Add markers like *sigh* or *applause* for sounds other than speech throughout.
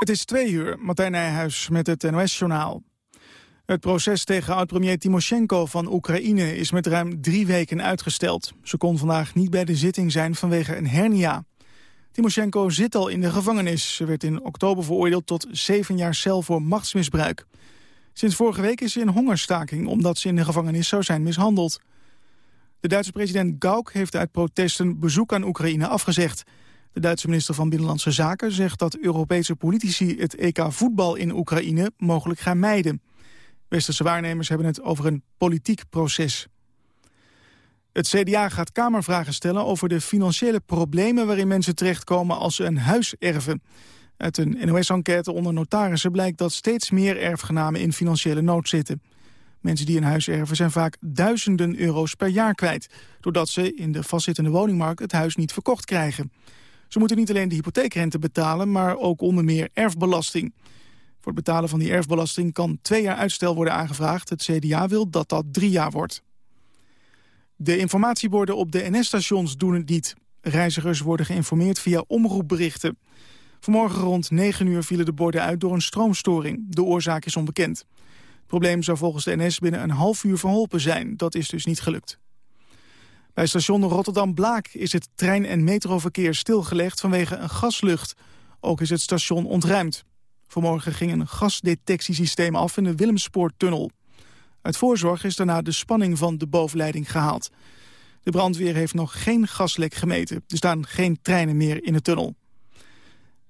Het is twee uur, Martijn Nijhuis met het NOS-journaal. Het proces tegen oud-premier Timoshenko van Oekraïne is met ruim drie weken uitgesteld. Ze kon vandaag niet bij de zitting zijn vanwege een hernia. Timoshenko zit al in de gevangenis. Ze werd in oktober veroordeeld tot zeven jaar cel voor machtsmisbruik. Sinds vorige week is ze in hongerstaking omdat ze in de gevangenis zou zijn mishandeld. De Duitse president Gauck heeft uit protest een bezoek aan Oekraïne afgezegd. De Duitse minister van Binnenlandse Zaken zegt dat Europese politici het EK voetbal in Oekraïne mogelijk gaan mijden. Westerse waarnemers hebben het over een politiek proces. Het CDA gaat Kamervragen stellen over de financiële problemen waarin mensen terechtkomen als ze een huis erven. Uit een NOS-enquête onder notarissen blijkt dat steeds meer erfgenamen in financiële nood zitten. Mensen die een huis erven zijn vaak duizenden euro's per jaar kwijt... doordat ze in de vastzittende woningmarkt het huis niet verkocht krijgen. Ze moeten niet alleen de hypotheekrente betalen, maar ook onder meer erfbelasting. Voor het betalen van die erfbelasting kan twee jaar uitstel worden aangevraagd. Het CDA wil dat dat drie jaar wordt. De informatieborden op de NS-stations doen het niet. Reizigers worden geïnformeerd via omroepberichten. Vanmorgen rond 9 uur vielen de borden uit door een stroomstoring. De oorzaak is onbekend. Het probleem zou volgens de NS binnen een half uur verholpen zijn. Dat is dus niet gelukt. Bij station Rotterdam-Blaak is het trein- en metroverkeer stilgelegd vanwege een gaslucht. Ook is het station ontruimd. Vanmorgen ging een gasdetectiesysteem af in de Willemspoortunnel. Uit voorzorg is daarna de spanning van de bovenleiding gehaald. De brandweer heeft nog geen gaslek gemeten. Er staan geen treinen meer in de tunnel.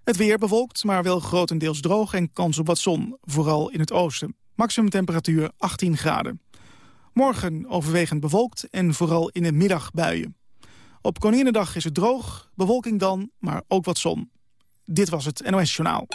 Het weer bewolkt, maar wel grotendeels droog en kans op wat zon, vooral in het oosten. Maximum temperatuur 18 graden. Morgen overwegend bewolkt en vooral in de middag buien. Op Koninginnedag is het droog, bewolking dan, maar ook wat zon. Dit was het NOS Journaal.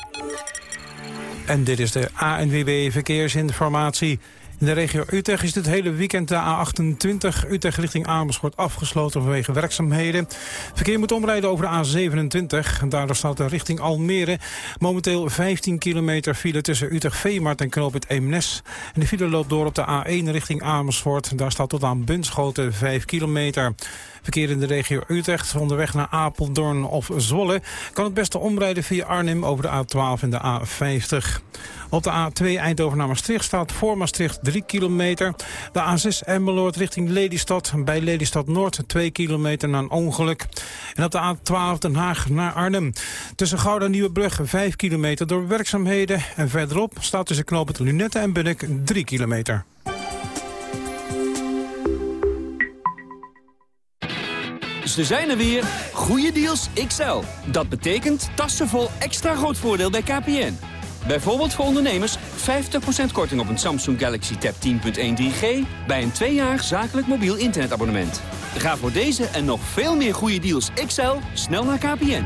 En dit is de ANWB Verkeersinformatie. In de regio Utrecht is dit hele weekend de A28 Utrecht richting Amersfoort afgesloten vanwege werkzaamheden. Verkeer moet omrijden over de A27. Daardoor staat de richting Almere. Momenteel 15 kilometer file tussen Utrecht-Veemart en Knoopend Eemnes. En de file loopt door op de A1 richting Amersfoort. Daar staat tot aan Bunschoten 5 kilometer. Verkeer in de regio Utrecht onderweg naar Apeldoorn of Zwolle... kan het beste omrijden via Arnhem over de A12 en de A50. Op de A2 Eindhoven naar Maastricht staat voor Maastricht 3 kilometer. De A6 Emmeloord richting Lelystad. Bij Lelystad Noord 2 kilometer na een ongeluk. En op de A12 Den Haag naar Arnhem. Tussen Gouda en Nieuwebrug 5 kilometer door werkzaamheden. En verderop staat tussen knooppunt Lunette en Bunnik 3 kilometer. Ze zijn er weer. Goede deals XL. Dat betekent tassenvol extra groot voordeel bij KPN. Bijvoorbeeld voor ondernemers 50% korting op een Samsung Galaxy Tab 10.1 3G... bij een tweejarig zakelijk mobiel internetabonnement. Ga voor deze en nog veel meer goede deals XL snel naar KPN.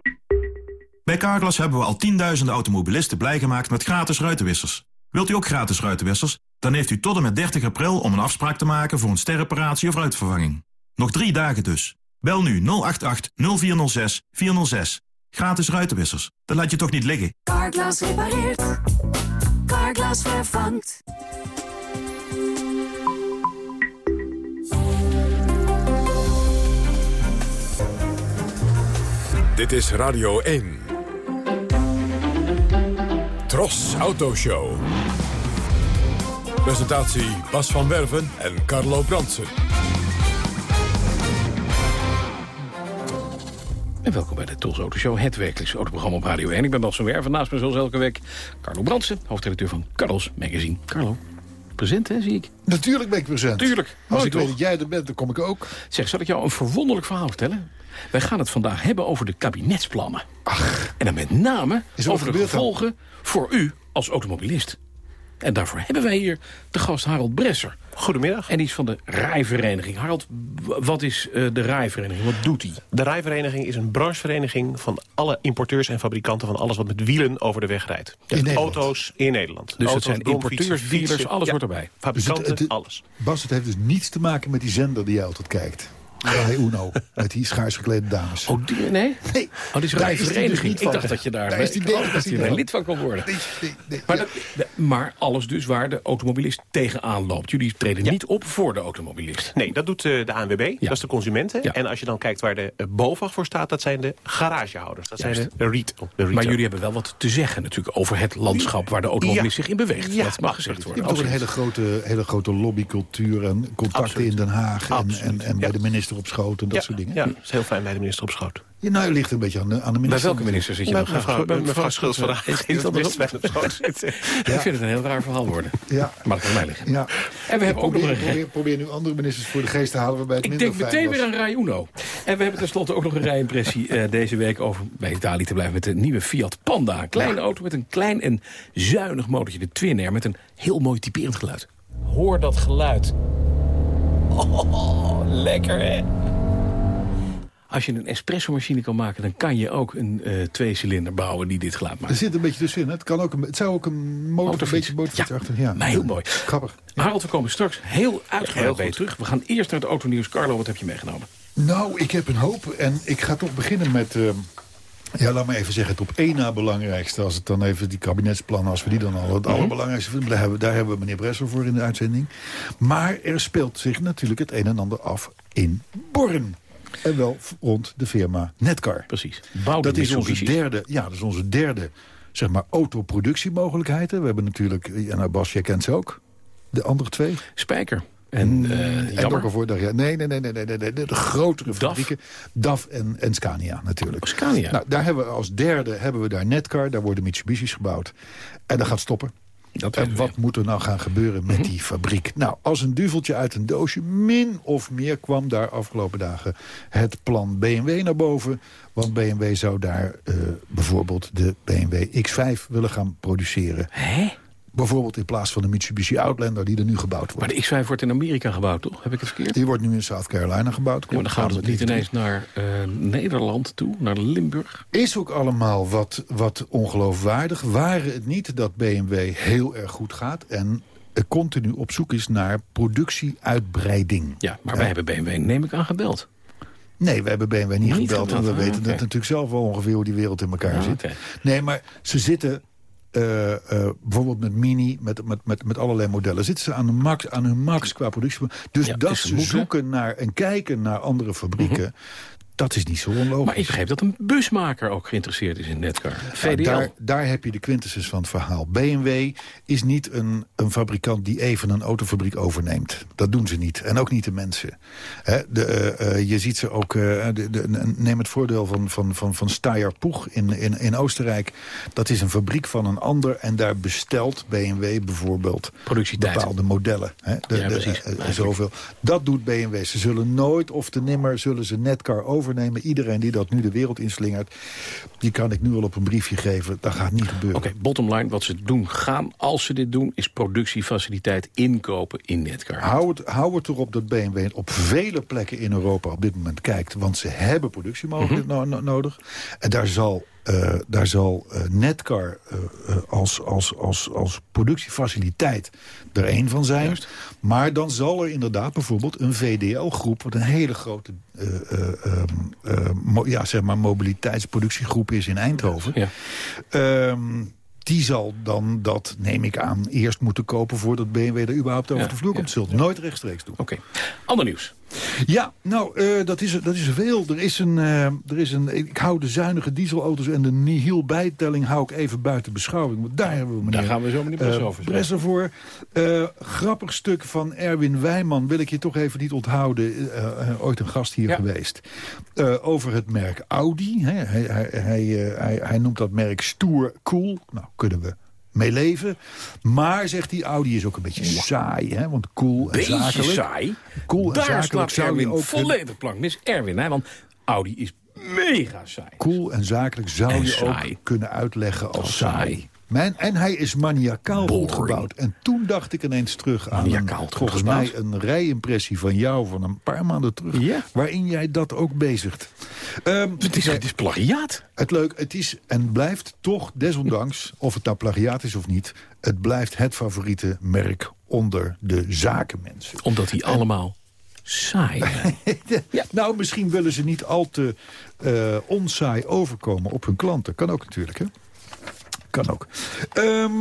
Bij Carglass hebben we al tienduizenden automobilisten blij gemaakt met gratis ruitenwissers. Wilt u ook gratis ruitenwissers? Dan heeft u tot en met 30 april om een afspraak te maken voor een sterreparatie of ruitvervanging. Nog drie dagen dus. Bel nu 088 0406 406. Gratis ruitenwissers. Dat laat je toch niet liggen? Carglass repareert. Carglass vervangt. Dit is Radio 1. Tros Autoshow. Presentatie Bas van Werven en Carlo Bransen. En welkom bij de Tools Auto Show, het wekelijkse autoprogramma op Radio 1. Ik ben Bas van Werven, naast me zoals elke week Carlo Brandsen, hoofdredacteur van Carlos Magazine. Carlo, present hè, zie ik? Natuurlijk ben ik present. Tuurlijk. Als ik toch? weet dat jij er bent, dan kom ik ook. Zeg, zal ik jou een verwonderlijk verhaal vertellen? Wij gaan het vandaag hebben over de kabinetsplannen. Ach, En dan met name er over de dan? gevolgen voor u als automobilist. En daarvoor hebben wij hier de gast Harold Bresser. Goedemiddag. En die is van de Rijvereniging. Harold, wat is eh, de Rijvereniging? Wat doet die? De Rijvereniging is een branchevereniging van alle importeurs en fabrikanten... van alles wat met wielen over de weg rijdt. In Nederland. Auto's in Nederland. Dus dat Auto's, zijn importeurs, dealers, alles Ja, wordt erbij. Fabrikanten, Dus het- het- alles. Bas, het heeft dus niets te maken met die zender die jij altijd kijkt. Rai Uno, met die schaars geklede dames. Oh, die, nee? nee. Oh, die is Daar is die dus Ik dacht dat je daar, Daar is die daar dat je van. lid van kon worden. Nee, nee, nee, Maar, ja. dat- maar alles dus waar de automobilist tegenaan loopt. Jullie treden niet op voor de automobilist. Nee, dat doet eh, de ANWB. Dat is de consumenten. Ja. En als je dan kijkt waar de uh, BOVAG voor staat... dat zijn de garagehouders. Dat Juist. zijn de, retail. de retail. Maar jullie hebben wel wat te zeggen natuurlijk over het landschap waar de automobilist Ja. zich in beweegt. Ja, dat mag gezegd Je worden. hebt toch een hele grote, hele grote lobbycultuur en contacten Absoluut. in Den Haag. En, en, en bij ja. de minister op schoot en dat ja, soort dingen. Ja, dat is heel fijn bij de minister op schoot. Je nou, ligt er een beetje aan de, aan de Bij minister. welke minister zit je Bij nog? mevrouw, bij mevrouw Schultz van is best erop? bij op schoot *laughs* zitten. Ik vind het een heel raar verhaal worden. Ja. Maar dat kan mij liggen. Ja. En we hebben ook nog Probeer, een... probeer, probeer nu andere ministers voor de geest te halen waarbij het Ik minder denk meteen was. weer aan Rai Uno. En we hebben tenslotte ook nog een rijimpressie eh, deze week over bij Italië te blijven met de nieuwe Fiat Panda. Een kleine auto met een klein en zuinig motortje, de Twin Air, met een heel mooi typerend geluid. Hoor dat geluid. Oh, *laughs* lekker hè? Als je een espresso-machine kan maken, dan kan je ook een eh tweecilinder bouwen die dit geluid Er maakt. zit een beetje tussenin. hè. Het, kan ook een, het zou ook een motor, een Motorfiets. beetje Ja, achter. Ja, maar heel mooi. Grappig. Harold, we komen straks heel uitgebreid bij terug. We gaan eerst naar het autonieuws. Carlo, wat heb je meegenomen? Nou, ik heb een hoop. En ik ga toch beginnen met... eh, ja, laat maar even zeggen, het op één na belangrijkste. Als het dan even die kabinetsplannen, als we die dan al het allerbelangrijkste vinden. Daar hebben, we- daar hebben we meneer Bresser voor in de uitzending. Maar er speelt zich natuurlijk het een en ander af in Born. En wel rond de firma Netcar. Precies. Dat is onze derde, ja, dat is onze derde zeg maar, autoproductiemogelijkheid. We hebben natuurlijk, ja, nou Bas, jij kent ze ook. De andere twee. Spijker. En en jammer. ook ervoor, ja, nee, nee, nee, nee, nee, nee, nee, de grotere fabrieken. DAF en, en Scania natuurlijk. Scania. Nou, daar hebben we als derde hebben we daar Netcar. Daar worden Mitsubishi's gebouwd. En dat gaat stoppen. Dat En wat moet er nou gaan gebeuren met die fabriek? Nou, als een duveltje uit een doosje, min of meer kwam daar afgelopen dagen het plan BMW naar boven. Want BMW zou daar eh, bijvoorbeeld de BMW X5 willen gaan produceren. Hè? Bijvoorbeeld in plaats van de Mitsubishi Outlander die er nu gebouwd Maar wordt. de X5 wordt in Amerika gebouwd, toch? Heb ik het verkeerd? Die wordt nu in South Carolina gebouwd. Ja, maar dan gaat het niet ineens naar eh, Nederland toe, naar Limburg. Is ook allemaal wat, wat ongeloofwaardig. Waren het niet dat BMW heel erg goed gaat... en continu op zoek is naar productieuitbreiding. Ja, maar wij hebben BMW, neem ik aan, gebeld. Nee, we hebben BMW niet, Niet gebeld. want we ah, weten oké. dat natuurlijk zelf wel ongeveer hoe die wereld in elkaar Ah, zit. Nee, maar ze zitten... eh, eh, bijvoorbeeld met Mini, met, met, met, met allerlei modellen... zitten ze aan, de max, aan hun max qua productie. Dus Ja, dat ze moeten- Mhm. zoeken naar en kijken naar andere fabrieken... dat is niet zo onlogisch. Maar ik begreep dat een busmaker ook geïnteresseerd is in Netcar. VDL. Daar, daar heb je de quintessens van het verhaal. BMW is niet een, een fabrikant die even een autofabriek overneemt. Dat doen ze niet. En ook niet de mensen. De, eh, eh, je ziet ze ook... eh, de, de, neem het voordeel van, van, van, van Steyr Poeg in, in, in Oostenrijk. Dat is een fabriek van een ander. En daar bestelt BMW bijvoorbeeld bepaalde modellen. De, Ja, precies. zoveel. Dat doet BMW. Ze zullen nooit of te nimmer zullen ze Netcar overnemen. Iedereen die dat nu de wereld inslingert... die kan ik nu al op een briefje geven. Dat gaat niet gebeuren. Oké, bottom line, wat ze doen gaan, als ze dit doen... is productiefaciliteit inkopen in Netcar. Hou het, hou het erop dat BMW op vele plekken in Europa op dit moment kijkt. Want ze hebben productiemogelijkheden Mhm. no- no- nodig. En daar zal, eh, daar zal eh, Netcar eh, als, als, als, als productiefaciliteit er één van zijn. Juist. Maar dan zal er inderdaad bijvoorbeeld een VDL-groep... wat een hele grote eh, eh, ehm, eh, ja, zeg maar mobiliteitsproductiegroep is in Eindhoven... Ja. Ehm, die zal dan dat, neem ik aan, eerst moeten kopen... voordat BMW er überhaupt over Ja, de vloer komt. Zult nooit rechtstreeks doen. Oké, ander nieuws. Ja, nou, eh, dat, is, dat is veel. Er is een, eh, er is een, ik hou de zuinige dieselauto's en de nihil bijtelling hou ik even buiten beschouwing. Want daar hebben we meneer Daar gaan we zo meneer eh, Bresser over voor. Grappig stuk van Erwin Wijman wil ik je toch even niet onthouden. Ooit een gast hier Ja. geweest. Over het merk Audi. Hè. Hij, hij, hij, hij, hij noemt dat merk stoer cool. Nou, kunnen we mee leven. Maar, zegt hij, Audi is ook een beetje saai. Hè? Want cool en Beetje zakelijk. saai. Cool en zakelijk zou je ook volledig plank mis. Erwin, hè, want Audi is mega saai. Cool en zakelijk zou En je saai. ook kunnen uitleggen Als saai. Mijn, en hij is maniacaal goed gebouwd. En toen dacht ik ineens terug aan een, volgens mij een rijimpressie van jou van een paar maanden terug. Ja. Waarin jij dat ook bezigt. Ehm, Het is, het is plagiaat. het leuk, het is en blijft toch, desondanks, of het nou plagiaat is of niet... het blijft het favoriete merk onder de zakenmensen. Omdat die allemaal saai zijn. *laughs* Nou, misschien willen ze niet al te eh onsaai overkomen op hun klanten. Kan ook natuurlijk, hè? Kan ook. Ehm,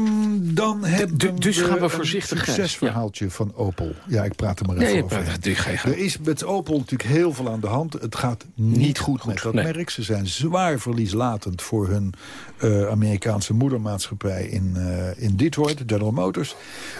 dan hebben dus we gaan we een voorzichtig, Gijs. succesverhaaltje van Opel. Ja, ik praat er maar even Nee, over. Er is met Opel natuurlijk heel veel aan de hand. Het gaat niet, goed, met dat nee. merk. Ze zijn zwaar verlieslatend voor hun eh, Amerikaanse moedermaatschappij in, eh, in Detroit, General Motors.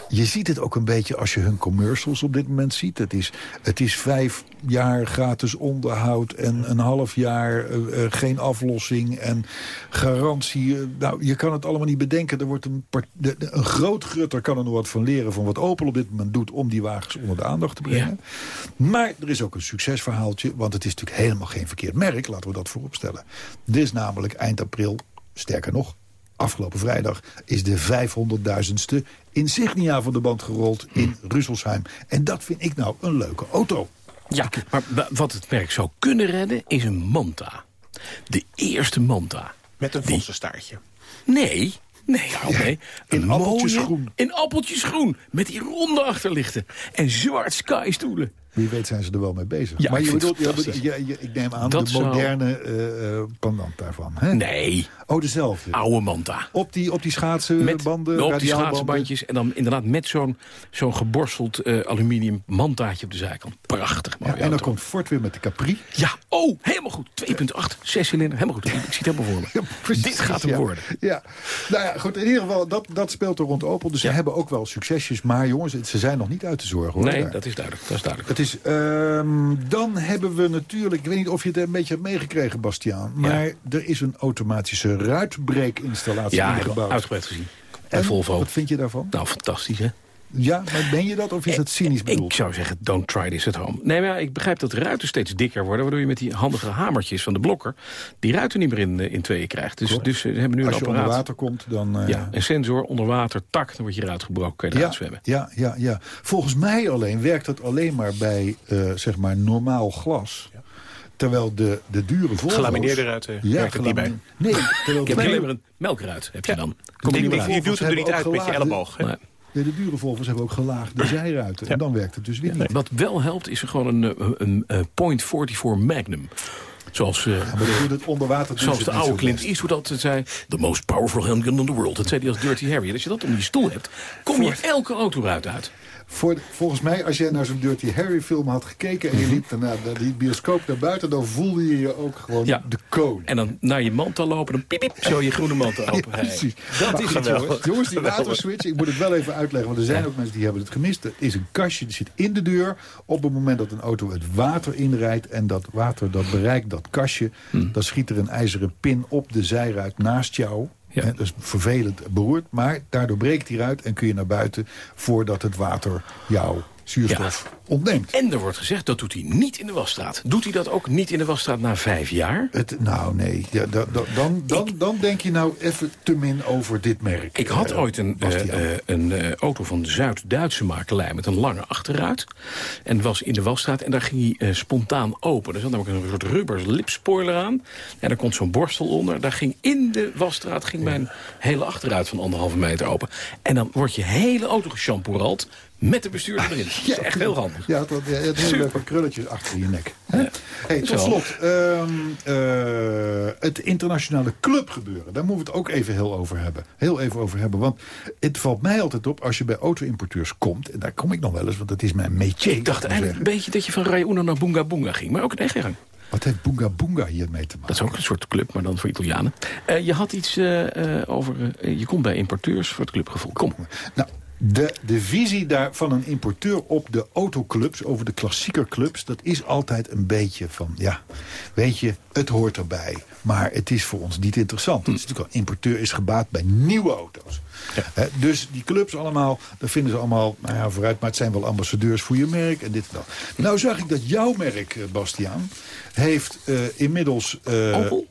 Je ziet het ook een beetje als je hun commercials op dit moment ziet. Het is, het is vijf jaar gratis onderhoud en een half jaar eh, geen aflossing en garantie. Nou, je kan het allemaal niet bedenken. Er wordt een, de- de- een groot grutter kan er nog wat van leren van wat Opel op dit moment doet om die wagens onder de aandacht te brengen. Maar er is ook een succesverhaaltje, want het is natuurlijk helemaal geen verkeerd merk. Laten we dat vooropstellen. Dit is namelijk eind april, sterker nog, afgelopen vrijdag... is de 500.000ste insignia van de band gerold in Rüsselsheim. En dat vind ik nou een leuke auto. Ja, maar wa- wat het merk zou kunnen redden is een Manta. De eerste Manta. Met een Die- vossenstaartje. Nee, nee, nee. in Een appeltjesgroen. In appeltjesgroen. Met die ronde achterlichten. En zwart sky stoelen. Wie weet zijn ze er wel mee bezig. Ja, maar ik je bedoelt, je, fantastisch. je- je- ik neem aan Dat de moderne eh, eh, pendant daarvan. Hè? Nee, Oh, dezelfde. oude Manta. Op die, op die Met schaatsenbanden, op die schaatsbandjes. En dan inderdaad met zo'n zo'n geborsteld eh, aluminium mantaatje op de zijkant. Prachtig. Ja, en dan auto. komt Ford weer met de Capri. Ja, oh, helemaal goed. 2.8, 6 cilinder, helemaal goed. Ik zie het helemaal voor me. *laughs* Ja, precies, Dit gaat hem worden. Ja, nou ja, goed. In ieder geval, dat, dat speelt er rond Opel. Dus ze hebben ook wel succesjes. Maar jongens, het- ze zijn nog niet uit te zorgen. Hoor, Nee, daar. dat is duidelijk. Dat is duidelijk. Het is, ehm, dan hebben we natuurlijk, ik weet niet of je het een beetje hebt meegekregen, Bastiaan. Maar er is een automatische ruitbreekinstallatie Ja, ingebouwd. uitgebreid gezien. Bij En, Volvo. wat vind je daarvan? Nou, fantastisch, hè? Ja, maar ben je dat of is dat cynisch bedoeld? Ik zou zeggen, don't try this at home. Nee, maar ja, ik begrijp dat de ruiten steeds dikker worden... waardoor je met die handige hamertjes van de blokker... die ruiten niet meer in, eh, in tweeën krijgt. Dus, dus eh, we hebben nu Als een je apparaat. onder water komt, dan... eh, Ja, een sensor, onder water, tak, dan wordt je eruit gebroken, kan je eruit ja, zwemmen. ja, ja, ja. Volgens mij alleen werkt dat alleen maar bij eh, zeg maar normaal glas. Terwijl de, de dure Volvo's... Gelamineerde ruiten werkt het niet bij. Nee, terwijl Ik heb alleen maar een melkruit, heb je dan. Kom Die, je die, niet die meer duwt hem er niet uit met je elleboog. Nee. Nee, de dure Volvo's hebben ook gelaagde *clears throat* zijruiten. En dan werkt het dus weer niet. Wat wel helpt, is er gewoon een, eh, een, eh, Point 44 Magnum. Zoals, eh, Maar het onder water... ze zoals het de oude Clint. Eastwood altijd zei... The most powerful handgun in the world. Dat zei hij als Dirty Harry. En als je dat om je stoel hebt, kom je elke autoruit uit. Voor, volgens mij, als jij naar zo'n Dirty Harry film had gekeken... en je liep daarna naar die bioscoop naar buiten... dan voelde je je ook gewoon Ja. de koning. En dan naar je mantel lopen, dan piep, piep, zo je groene mantel open. Ja, precies. Dat Maar is het, jongens. jongens. Die waterswitch, ik moet het wel even uitleggen... want er zijn ook mensen die hebben het gemist. Het is een kastje, dat zit in de deur. Op het moment dat een auto het water inrijdt... en dat water dat bereikt dat kastje... dan schiet er een ijzeren pin op de zijruit naast jou... Ja. Dat is vervelend beroerd, maar daardoor breekt die ruit... en kun je naar buiten voordat het water jouw zuurstof ontneemt. En er wordt gezegd, dat doet hij niet in de wasstraat. Doet hij dat ook niet in de wasstraat na vijf jaar? Het, nou, nee. Ja, da- da- dan, dan, dan denk je nou even te min over dit merk. Ik had eh, ooit een, eh, eh, een auto van Zuid-Duitse makelij met een lange achterruit. En was in de wasstraat en daar ging hij spontaan open. Er zat namelijk een soort rubber lipspoiler aan. En daar komt zo'n borstel onder. Daar ging in de wasstraat ging mijn hele achteruit van anderhalve meter open. En dan wordt je hele auto geshampoorald met de bestuurder erin. *laughs* Dat is echt heel handig. Ja, had- ja, hele leuke krulletjes achter je nek. Hè? Hey, tot slot, ehm, eh, het internationale clubgebeuren. Daar moeten we het ook even heel over hebben. Heel even over hebben. Want het valt mij altijd op als je bij auto-importeurs komt. En daar kom ik nog wel eens, want dat is mijn métier. Ik dacht eigenlijk zeggen. een beetje dat je van Rai Uno naar Boonga Boonga ging. Maar ook een eigen gang. Wat heeft Boonga Boonga hiermee te maken? Dat is ook een soort club, maar dan voor Italianen. Eh, je had iets eh, over... je komt bij importeurs voor het clubgevoel. Kom. Nou, de, de visie daar van een importeur op de autoclubs, over de klassiekerclubs, dat is altijd een beetje van, ja, weet je, het hoort erbij. Maar het is voor ons niet interessant. Het is natuurlijk een importeur is gebaat bij nieuwe auto's. Dus die clubs allemaal, daar vinden ze allemaal, nou ja, vooruit, maar het zijn wel ambassadeurs voor je merk en dit en dat. Nou zag ik dat jouw merk, eh, Bastiaan, heeft eh, inmiddels... eh, Opel?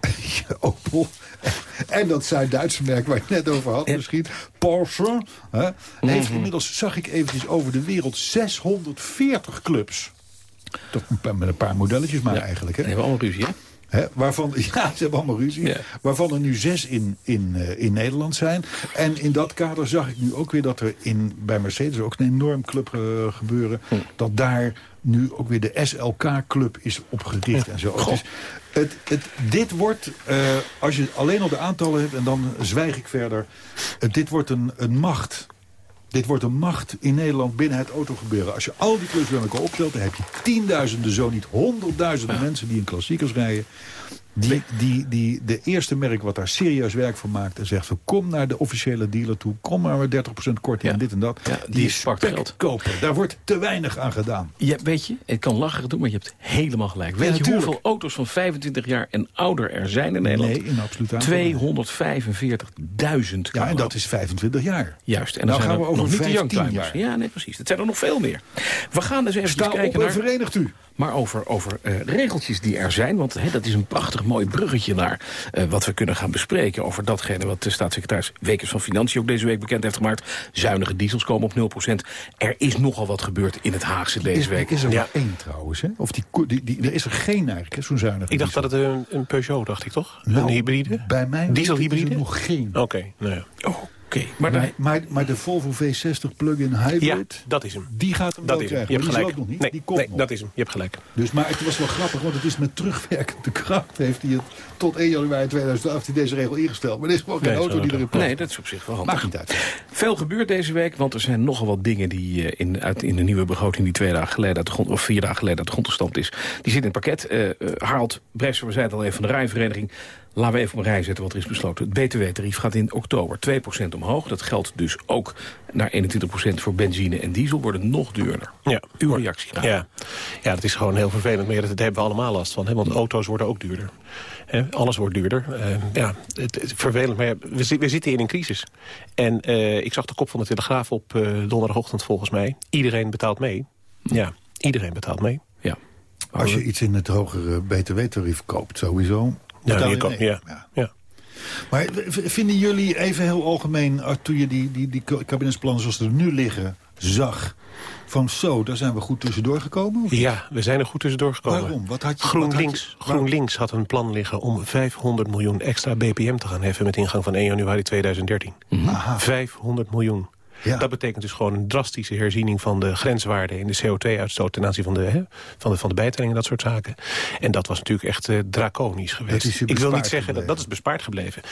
*laughs* Opel. *laughs* En dat Zuid-Duitse merk waar je het net over had misschien. Porsche. Hè, heeft inmiddels, zag ik eventjes over de wereld, 640 clubs. Toch met een paar modelletjes maar eigenlijk. Hè? We hebben allemaal ruzie, hè? Waarvan, *laughs* ja, ze hebben allemaal ruzie. Ja. Waarvan er nu zes in, in, eh, in Nederland zijn. En in dat kader zag ik nu ook weer dat er in, bij Mercedes ook een enorm club eh, gebeuren. Hm. Dat daar nu ook weer de SLK-club is opgericht en zo. Het is, het, het, dit wordt, eh, als je alleen al de aantallen hebt en dan zwijg ik verder. dit wordt een, een macht. Dit wordt een macht in Nederland binnen het autogebeuren. Als je al die clubs bij elkaar opstelt, dan heb je tienduizenden, zo niet honderdduizenden mensen die in klassiekers rijden. Die, die, die de eerste merk wat daar serieus werk van maakt en zegt van kom naar de officiële dealer toe, kom maar met 30% korting en dit en dat. Die is pakt geld. kopen. Daar wordt te weinig aan gedaan. Ja, weet je, het kan lacherig doen, maar je hebt helemaal gelijk. Weet je hoeveel auto's van 25 jaar en ouder er zijn in Nederland? Nee, in absoluut aantal. 245.000. Ja, en dat is 25 jaar. Juist, en dan Nou zijn gaan we over nog niet de 15 youngtimers. jaar. Ja, nee, precies. Dat zijn er nog veel meer. We gaan dus even Sta op kijken en naar... verenigt u. Maar over, over eh, regeltjes die er zijn. Want hè, dat is een prachtig mooi bruggetje naar eh, wat we kunnen gaan bespreken. Over datgene wat de staatssecretaris Wekers van Financiën ook deze week bekend heeft gemaakt. Zuinige diesels komen op 0%. Er is nogal wat gebeurd in het Haagse deze Is, week. is er Ja. maar één trouwens, hè? Of die, die, die, er is er geen eigenlijk, hè, zo'n zuinige Ik dacht diesel. dat het een, een Peugeot, dacht ik toch? Nou, een hybride? Bij mij Dieselhybride? is er nog geen. Oké, nou ja. Oké, maar Maar, maar, maar de Volvo V60 plug-in Ja, hybrid, dat is hem. die gaat hem Dat wel is hem. krijgen. Je hebt die gelijk. ook nog niet. Nee, die komt nee nog. dat is hem. Je hebt gelijk. Dus, maar het was wel grappig, want het is met terugwerkende kracht... heeft hij het tot 1 januari 2018 deze regel ingesteld. Maar er is gewoon geen Nee, auto die erin past. Nee, dat is op zich wel handig. Maakt niet uit. Veel gebeurt deze week, want er zijn nogal wat dingen die eh, in, uit, in de nieuwe begroting die twee dagen geleden uit de grond, of vier dagen geleden uit de grond gestampt is. Die zit in het pakket. Eh eh, Harald Bresser, we zeiden het al even van de Rijnvereniging. Laten we even op een rij zetten wat er is besloten. Het btw-tarief gaat in oktober 2% omhoog. Dat geldt dus ook naar 21% voor benzine en diesel. Worden nog duurder. Ja. Uw reactie graag. Ja. ja, dat is gewoon heel vervelend. Maar dat hebben we allemaal last van. Hè? Want auto's worden ook duurder. Hè? Alles wordt duurder. Eh, ja, het, het- vervelend. Maar ja, we, we zitten in een crisis. En eh, ik zag de kop van de Telegraaf op eh, donderdagochtend volgens mij. Iedereen betaalt mee. Ja, iedereen betaalt mee. Ja. Als je iets in het hogere btw-tarief koopt, sowieso... Ja, kan- mee. ja. Ja. Ja. Maar vinden jullie even heel algemeen... uh, toen je die, die, die kabinetsplannen zoals ze er nu liggen zag... van zo, daar zijn we goed tussendoor gekomen? Of? Ja, we zijn er goed tussendoor gekomen. Waarom? Wat had je- GroenLinks, wat had je- GroenLinks had een plan liggen om 500 miljoen extra BPM te gaan heffen... met ingang van 1 januari 2013. Aha. 500 miljoen. Ja. Dat betekent dus gewoon een drastische herziening van de grenswaarden in de CO2-uitstoot ten aanzien van de, hè, van, de, van de bijtelling en dat soort zaken. En dat was natuurlijk echt eh, draconisch geweest. Ik wil niet zeggen dat gebleven. dat is bespaard gebleven.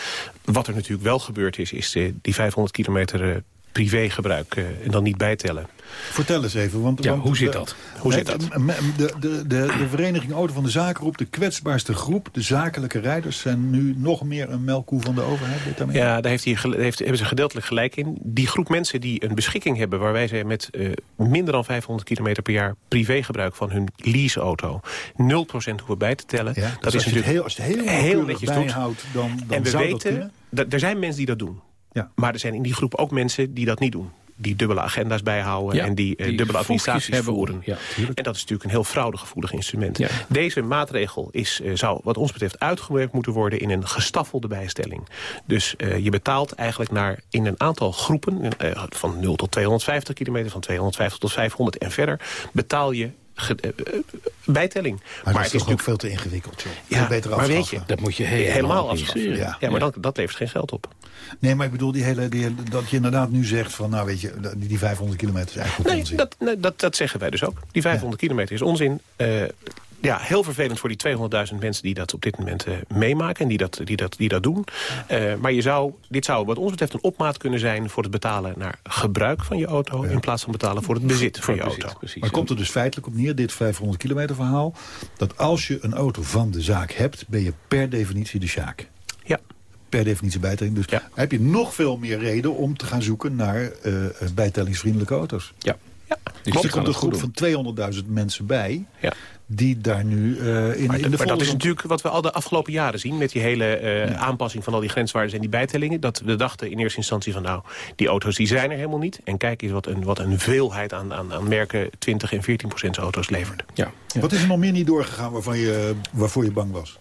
Wat er natuurlijk wel gebeurd is, is eh, die 500 kilometer eh, privégebruik en dan niet bijtellen. Vertel eens even. Want, Ja, want hoe zit dat? Hoe zit dat? De, de, de, de, de Vereniging Auto van de Zakengroep, de kwetsbaarste groep... de zakelijke rijders zijn nu nog meer een melkkoe van de overheid. Daarmee? Ja, daar heeft hij, heeft, hebben ze gedeeltelijk gelijk in. Die groep mensen die een beschikking hebben... waarbij zij met eh, minder dan 500 kilometer per jaar... privégebruik van hun leaseauto 0% hoeven bij te tellen. Ja, dat dus is als je het natuurlijk heel, als je het heel, heel netjes doet. bijhoudt, dan, dan en we zou dat weten, kunnen. dat er zijn mensen die dat doen. Ja. Maar er zijn in die groep ook mensen die dat niet doen. Die dubbele agenda's bijhouden Ja, en die, eh, die dubbele administraties voeren. ja, tuurlijk. en dat is natuurlijk een heel fraudegevoelig instrument. Ja. Deze maatregel is, eh, zou wat ons betreft uitgewerkt moeten worden... in een gestaffelde bijstelling. Dus eh, je betaalt eigenlijk naar, in een aantal groepen... van 0 tot 250 kilometer, van 250 tot 500 en verder... betaal je bijtelling. Maar, dat het is toch ook veel te ingewikkeld, joh. Ja, beter maar weet je, Dat moet je helemaal, helemaal afschaffen. Ja, administreren. maar Ja. Dan, dat levert geen geld op. Nee, maar ik bedoel die hele, die, dat je inderdaad nu zegt van... nou weet je, die, die 500 kilometer is eigenlijk Nee, onzin. dat, nee dat, dat zeggen wij dus ook. Die 500 kilometer is onzin. Eh, ja, heel vervelend voor die 200.000 mensen die dat op dit moment eh, meemaken... en die dat, die dat, die dat doen. Eh, maar je zou, dit zou wat ons betreft een opmaat kunnen zijn... voor het betalen naar gebruik van je auto... in plaats van betalen voor het bezit van je auto. precies. Maar komt er dus feitelijk op neer, dit 500 kilometer verhaal... dat als je een auto van de zaak hebt, ben je per definitie de sjaak. Ja. Per definitie bijtelling. Dus Ja. heb je nog veel meer reden om te gaan zoeken naar eh, eh, bijtellingsvriendelijke auto's. Ja. Ja, Dus er komt een groep van 200.000 mensen bij... ja. die daar nu eh, in, Maar, in de maar dat is natuurlijk wat we al de afgelopen jaren zien... met die hele eh, aanpassing van al die grenswaarden en die bijtellingen. Dat we dachten in eerste instantie van nou, die auto's die zijn er helemaal niet. En kijk eens wat een, wat een veelheid aan, aan, aan merken 20 en 14 procent auto's levert. Ja. Ja. Wat is er nog meer niet doorgegaan waarvan je, waarvoor je bang was?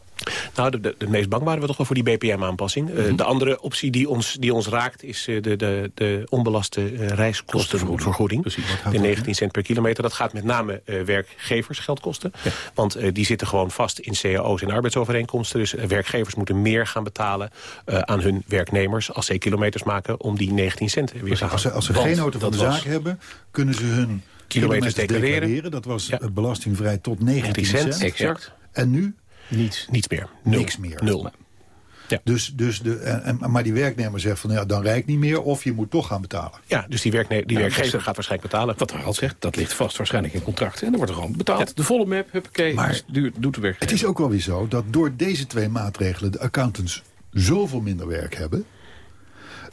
Nou, de, de, de, meest bang waren we toch wel voor die BPM-aanpassing. Uh, Mhm. De andere optie die ons, die ons raakt is uh, de, de, de onbelaste uh, reiskostenvergoeding. De 19 cent per kilometer. Dat gaat met name uh, werkgevers geld kosten. Ja. Want uh, die zitten gewoon vast in cao's en arbeidsovereenkomsten. Dus werkgevers moeten meer gaan betalen aan hun werknemers... als ze kilometers maken om die 19 cent weer te halen. Als ze, als ze geen auto van de zaak hebben, kunnen ze hun kilometers declareren. declareren. Dat was ja. belastingvrij tot 19 cent. cent. Exact. En nu? Niets. Niets meer. Nul. Niks meer. Nul. Ja. Dus, dus de, en, maar die werknemer zegt van ja, dan rijdt niet meer of je moet toch gaan betalen. Ja, dus die, werkne die Ja, werkgever gaat waarschijnlijk betalen. Wat Harald zegt, dat ligt vast waarschijnlijk in contract. En dan wordt er gewoon betaald. De volle map, huppakee, Maar dus duurt, doet de werkgever. Het is ook wel weer zo dat door deze twee maatregelen de accountants zoveel minder werk hebben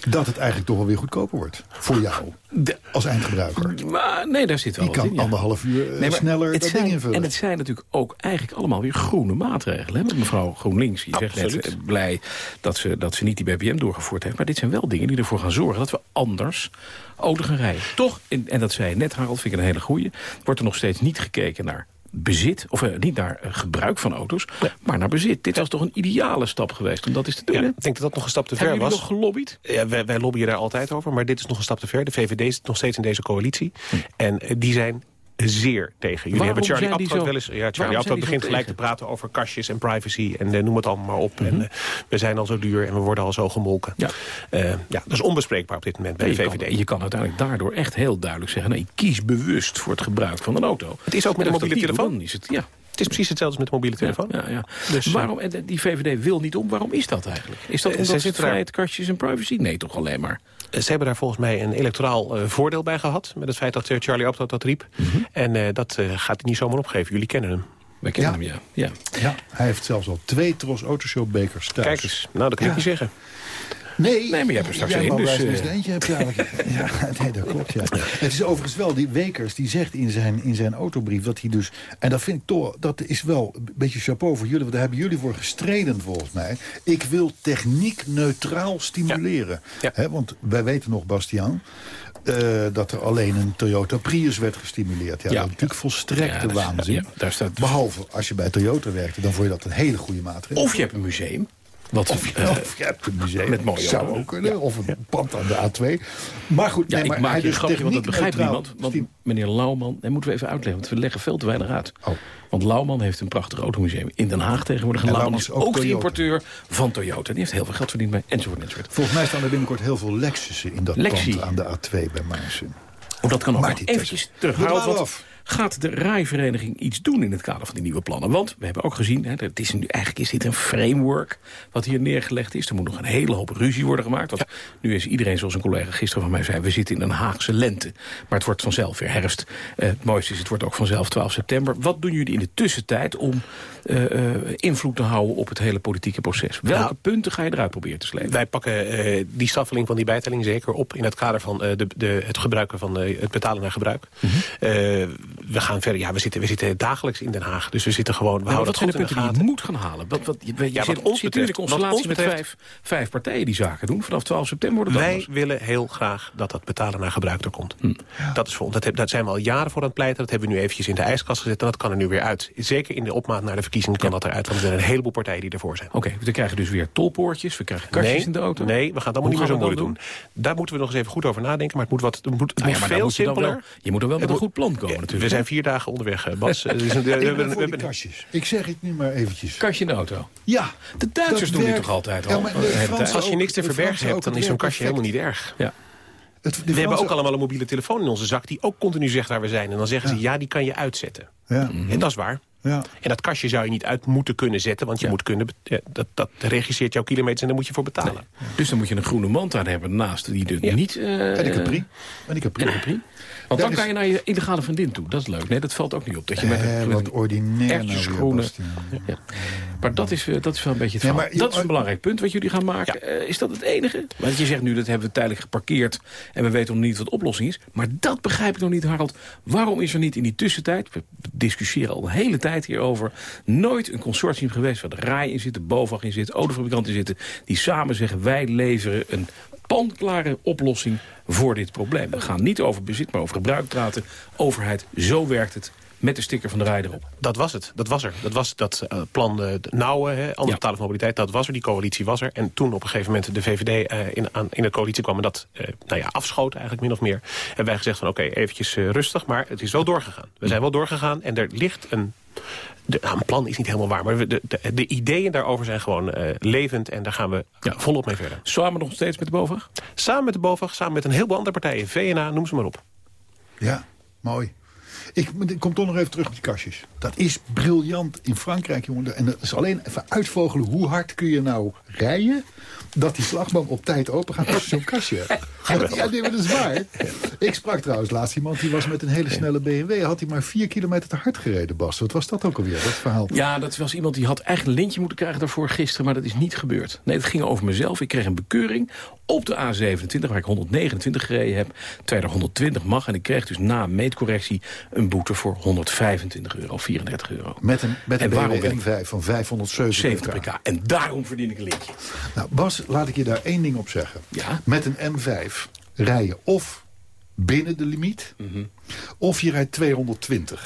dat het eigenlijk toch wel weer goedkoper wordt voor jou De- als eindgebruiker. Maar nee, daar zit wel Die wat kan in, ja. anderhalf uur eh, Nee, sneller het dat zijn, ding invullen. En het zijn natuurlijk ook eigenlijk allemaal weer groene maatregelen. Hè? Want mevrouw GroenLinks die zegt net eh, blij dat ze, dat ze niet die BPM doorgevoerd heeft. Maar dit zijn wel dingen die ervoor gaan zorgen dat we anders auto gaan rijden. Toch, en, en dat zei je net Harald, vind ik een hele goeie. Wordt er nog steeds niet gekeken naar bezit, of eh, niet naar eh, gebruik van auto's, maar naar bezit. Dit was toch een ideale stap geweest om dat eens te doen. Ja, ik denk dat dat nog een stap te ver Hebben jullie was. nog gelobbyd? Ja, wij, wij lobbyen daar altijd over, maar dit is nog een stap te ver. De VVD zit nog steeds in deze coalitie. En eh, die zijn zeer tegen. Jullie Waarom hebben Charlie zo- wel eens... Ja, Charlie zo begint gelijk te praten over kastjes en privacy... en eh, noem het allemaal maar op. En eh, we zijn al zo duur en we worden al zo gemolken. Ja. Eh, ja, dat is onbespreekbaar op dit moment bij de kan, VVD. je kan uiteindelijk daardoor echt heel duidelijk zeggen... nee, kies bewust voor het gebruik van een auto. Het is ook met En een mobiele telefoon. is het, ja, Het is precies hetzelfde als met de mobiele telefoon. Ja, ja. Dus, waarom, en die VVD wil niet om, waarom is dat eigenlijk? Is dat omdat het daar- vrijheid, kastjes en privacy? Nee, toch alleen maar. Ze hebben daar volgens mij een electoraal eh, voordeel bij gehad... met het feit dat eh, Charlie Abtroot dat riep. En eh, dat eh, gaat hij niet zomaar opgeven. Jullie kennen hem. Wij kennen Ja. hem, ja. ja. Ja, hij heeft zelfs al twee Tros Autoshow bekers thuis. Kijk eens, nou dat kan Ja. ik niet zeggen. Nee, Nee, maar je hebt er straks één, dus, wijs eh. best eentje heb je eigenlijk. *laughs* ja, nee, dat klopt, ja. Het is overigens wel, die Wekers, die zegt in zijn, in zijn autobrief dat hij dus... En dat vind ik toch, dat is wel een beetje chapeau voor jullie... want daar hebben jullie voor gestreden volgens mij. Ik wil techniek neutraal stimuleren. Ja. Hè, want wij weten nog, Bastiaan... eh, dat er alleen een Toyota Prius werd gestimuleerd. Ja, Ja. dat is natuurlijk volstrekte Ja, waanzin. ja, daar staat- Behalve als je bij Toyota werkte, dan vond je dat een hele goede maatregel. Of je hebt een museum. Wat, Of je, of je hebt een museum. met mooie Zou ook kunnen. Of een pand aan de A2. Maar goed, ja, nee, maar ik maak hij je een grapje, want dat begrijpt niemand. Want meneer Lauwman, dat moeten we even uitleggen... want we leggen veel te weinig uit. Oh. Want Lauwman heeft een prachtig automuseum in Den Haag tegenwoordig. En En Lauwman is ook ook de importeur van Toyota. Die heeft heel veel geld verdiend bij enzovoort, enzovoort. Volgens mij staan er binnenkort heel veel Lexussen in dat Lexi. pand aan de A2 bij Maarsen. Oh, dat kan ook Maar nog eventjes terug. We af. Gaat de rijvereniging iets doen in het kader van die nieuwe plannen? Want we hebben ook gezien, hè, het is nu, eigenlijk is dit een framework wat hier neergelegd is. Er moet nog een hele hoop ruzie worden gemaakt. Want nu is iedereen, zoals een collega gisteren van mij zei... we zitten in een Haagse lente. Maar het wordt vanzelf weer herfst. Eh, het mooiste is, het wordt ook vanzelf 12 september. Wat doen jullie in de tussentijd om eh, eh, invloed te houden op het hele politieke proces? Welke Nou, punten ga je eruit proberen te slepen? Wij pakken eh, die staffeling van die bijtelling zeker op... in het kader van eh, de, de, het gebruiken van eh, het betalen naar gebruik. Mhm. Eh, we gaan verder. Ja, we zitten, we zitten dagelijks in Den Haag. Dus we zitten gewoon... We Nou, houden wat zijn de die je moet gaan halen? Wat, wat, je, je Ja, zit, wat ons zit betreft- wat met vijf, vijf partijen die zaken doen. Vanaf 12 september wordt het Wij anders. willen heel graag dat dat betalen naar gebruik er komt. Hm. Dat, is voor. Dat, dat zijn we al jaren voor aan het pleiten. Dat hebben we nu eventjes in de ijskast gezet. En dat kan er nu weer uit. Zeker in de opmaat naar de verkiezingen kan dat eruit. Want er zijn een heleboel partijen die ervoor zijn. Oké, we krijgen dus weer tolpoortjes, we krijgen kastjes nee, in de auto. Nee, we gaan het allemaal niet meer zo moeilijk dat doen. Daar moeten we nog eens even goed over nadenken. Maar het moet, wat, het moet, het Nou moet veel simpeler. je moet er wel met een goed plan komen natuurlijk. We zijn vier dagen onderweg, eh, Bas. *laughs* Eh, dus, eh, we Ik hebben- we die kastjes. Ik zeg het nu maar eventjes. Kastje in de auto. Ja. De Duitsers doen dit werkt. toch altijd al? de de? Als je niks te de verbergen hebt, dan is zo'n kastje helemaal niet erg. Ja. Het, de We hebben ook allemaal een mobiele telefoon in onze zak... die ook continu zegt waar we zijn. En dan zeggen ze, ja, die kan je uitzetten. Ja, En dat is waar. ja. En dat kastje zou je niet uit moeten kunnen zetten... want je Ja. moet kunnen, dat, dat registreert jouw kilometers en daar moet je voor betalen. Dus dan moet je een groene mand aan hebben naast die er Ja. niet... eh, En ik heb Capri. En ik heb en de Capri. Want dan is- kan je naar je illegale vriendin toe. Dat is leuk. Nee, dat valt ook niet op. Dat je met Eh, wat met een ordinair nou groene-. Ja. Maar dat is, eh, dat is wel een beetje het Ja, maar, dat is een belangrijk punt wat jullie gaan maken. Eh, is dat het enige? Want je zegt nu dat hebben we tijdelijk geparkeerd... en we weten nog niet wat de oplossing is. Maar dat begrijp ik nog niet, Harold. Waarom is er niet in die tussentijd... we discussiëren al een hele tijd hierover... nooit een consortium geweest waar de RAI in zit... de BOVAG in zit, autofabrikanten zitten... die samen zeggen wij leveren een panklare oplossing voor dit probleem. We gaan niet over bezit, maar over gebruik praten. Overheid, zo werkt het. met de sticker van de rijder op. Dat was het. Dat was er. Dat was dat uh, plan uh, Nauwe, hè, andere Ja. mobiliteit. Dat was er. Die coalitie was er. En toen op een gegeven moment de VVD eh, in, aan, in de coalitie kwam... en dat eh, nou ja, afschoten eigenlijk min of meer. En wij gezegd van oké, eventjes eh, rustig. Maar het is wel doorgegaan. We zijn wel doorgegaan. En er ligt een... De, nou, een plan is niet helemaal waar, maar we- de, de, de ideeën daarover zijn gewoon eh, levend... en daar gaan we volop mee verder. Samen nog steeds met de BOVAG? Samen met de BOVAG, samen met een heleboel andere partijen. VNA, noem ze maar op. Ja, mooi. Ik, ik kom toch nog even terug op die kastjes. Dat is briljant in Frankrijk, jongen. En dat is alleen even uitvogelen hoe hard kun je nou rijden... dat die slagboom op tijd open gaat als je zo'n kastje *laughs* hebt. Ja, nee, maar dat is waar. Ik sprak trouwens laatst iemand die was met een hele snelle BMW. Had hij maar vier kilometer te hard gereden, Bas. Wat was dat ook alweer, dat verhaal? Ja, dat was iemand die had eigenlijk een lintje moeten krijgen daarvoor gisteren... maar dat is niet gebeurd. Nee, het ging over mezelf. Ik kreeg een bekeuring op de A27, waar ik 129 gereden heb... terwijl er 120 mag. En ik kreeg dus na meetcorrectie een boete voor 125 euro, 34 euro. Met een, met een En waarom BMW wil ik- M5 van 570 70 pk. En daarom verdien ik een lintje. Nou, Bas, laat ik je daar één ding op zeggen. Ja? Met een M5 rij je of binnen de limiet... of je rijdt 220.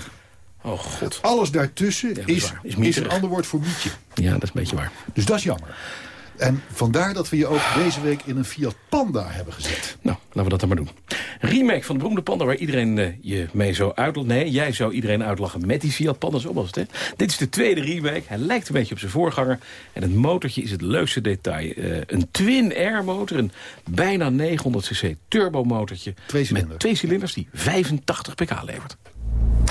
Mhm. Oh god. Alles daartussen is is, een ander woord voor mietje. Ja, dat is een beetje waar. Dus dat is jammer. En vandaar dat we je ook deze week in een Fiat Panda hebben gezet. Nou, laten we dat dan maar doen. Remake van de beroemde panda waar iedereen eh, je mee zou uitlachen. Nee, jij zou iedereen uitlachen met die Fiat Panda, zo was het, hè? Dit is de tweede remake. Hij lijkt een beetje op zijn voorganger. En het motortje is het leukste detail. Eh, een Twin-Air motor, een bijna 900cc turbomotortje. Twee Met twee cilinders die 85 pk levert.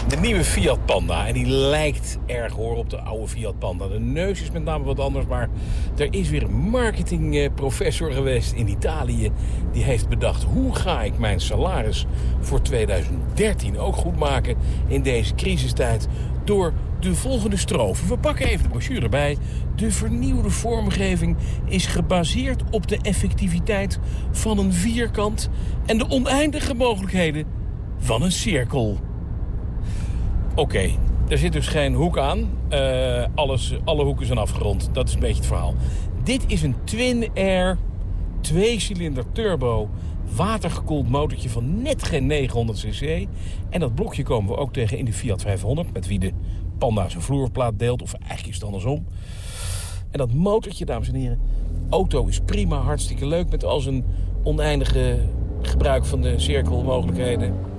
De nieuwe Fiat Panda. En die lijkt erg hoor op de oude Fiat Panda. De neus is met name wat anders. Maar er is weer een marketingprofessor geweest in Italië. Die heeft bedacht hoe ga ik mijn salaris voor 2013 ook goed maken in deze crisistijd. Door de volgende strofe. We pakken even de brochure erbij. De vernieuwde vormgeving is gebaseerd op de effectiviteit van een vierkant... en de oneindige mogelijkheden van een cirkel. Oké, er zit dus geen hoek aan. Eh, alles, alle hoeken zijn afgerond. Dat is een beetje het verhaal. Dit is een Twin Air, twee-cilinder turbo, watergekoeld motortje van net geen 900 cc. En dat blokje komen we ook tegen in de Fiat 500, met wie de Panda zijn vloerplaat deelt. Of eigenlijk is het andersom. En dat motortje, dames en heren, auto is prima, hartstikke leuk... met al zijn oneindige gebruik van de cirkelmogelijkheden.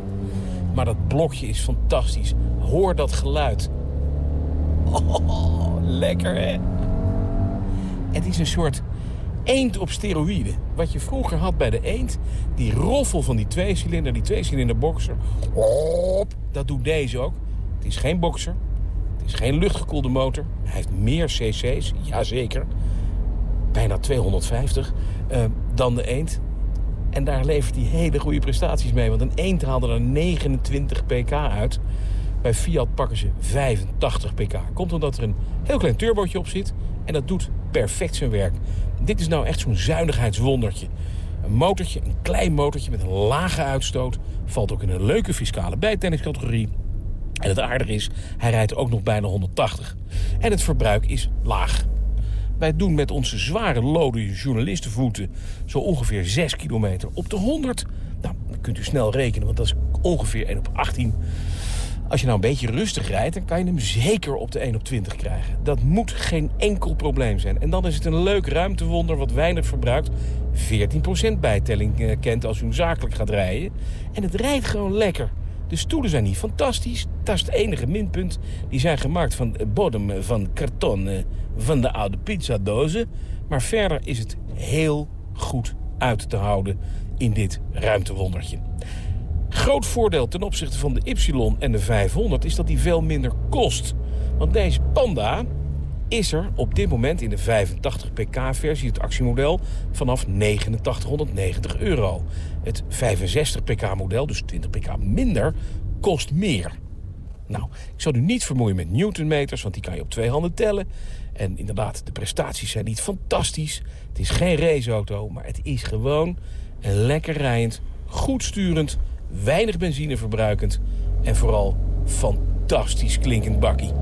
Maar dat blokje is fantastisch. Hoor dat geluid. Oh, lekker hè? Het is een soort eend op steroïden. Wat je vroeger had bij de eend. Die roffel van die tweecilinder, die tweecilinder boxer. Hop, dat doet deze ook. Het is geen boxer. Het is geen luchtgekoelde motor. Hij heeft meer cc's, jazeker. Bijna 250 eh, dan de eend. En daar levert hij hele goede prestaties mee. Want een eend haalde er 29 pk uit. Bij Fiat pakken ze 85 pk. Komt omdat er een heel klein turbootje op zit. En dat doet perfect zijn werk. Dit is nou echt zo'n zuinigheidswondertje. Een motortje, een klein motortje met een lage uitstoot. Valt ook in een leuke fiscale bijtellingscategorie. En het aardige is, hij rijdt ook nog bijna 180. En het verbruik is laag. Wij doen met onze zware lode journalistenvoeten zo ongeveer 6 kilometer op de 100. Nou, dan kunt u snel rekenen, want dat is ongeveer 1 op 18. Als je nou een beetje rustig rijdt, dan kan je hem zeker op de 1 op 20 krijgen. Dat moet geen enkel probleem zijn. En dan is het een leuk ruimtewonder wat weinig verbruikt. 14% bijtelling eh, kent als u hem zakelijk gaat rijden. En het rijdt gewoon lekker. De stoelen zijn niet fantastisch. Dat is het enige minpunt. Die zijn gemaakt van bodem van karton eh, van de oude pizzadozen. Maar verder is het heel goed uit te houden in dit ruimtewondertje. Groot voordeel ten opzichte van de Y en de 500 is dat die veel minder kost. Want deze Panda is er op dit moment in de 85 pk versie, het actiemodel, vanaf 8990 euro. Het 65 pk model, dus 20 pk minder, kost meer. Nou, ik zal u niet vermoeien met newtonmeters, want die kan je op twee handen tellen. En inderdaad, de prestaties zijn niet fantastisch. Het is geen raceauto, maar het is gewoon een lekker rijend, goed sturend, weinig benzine verbruikend en vooral fantastisch klinkend bakkie.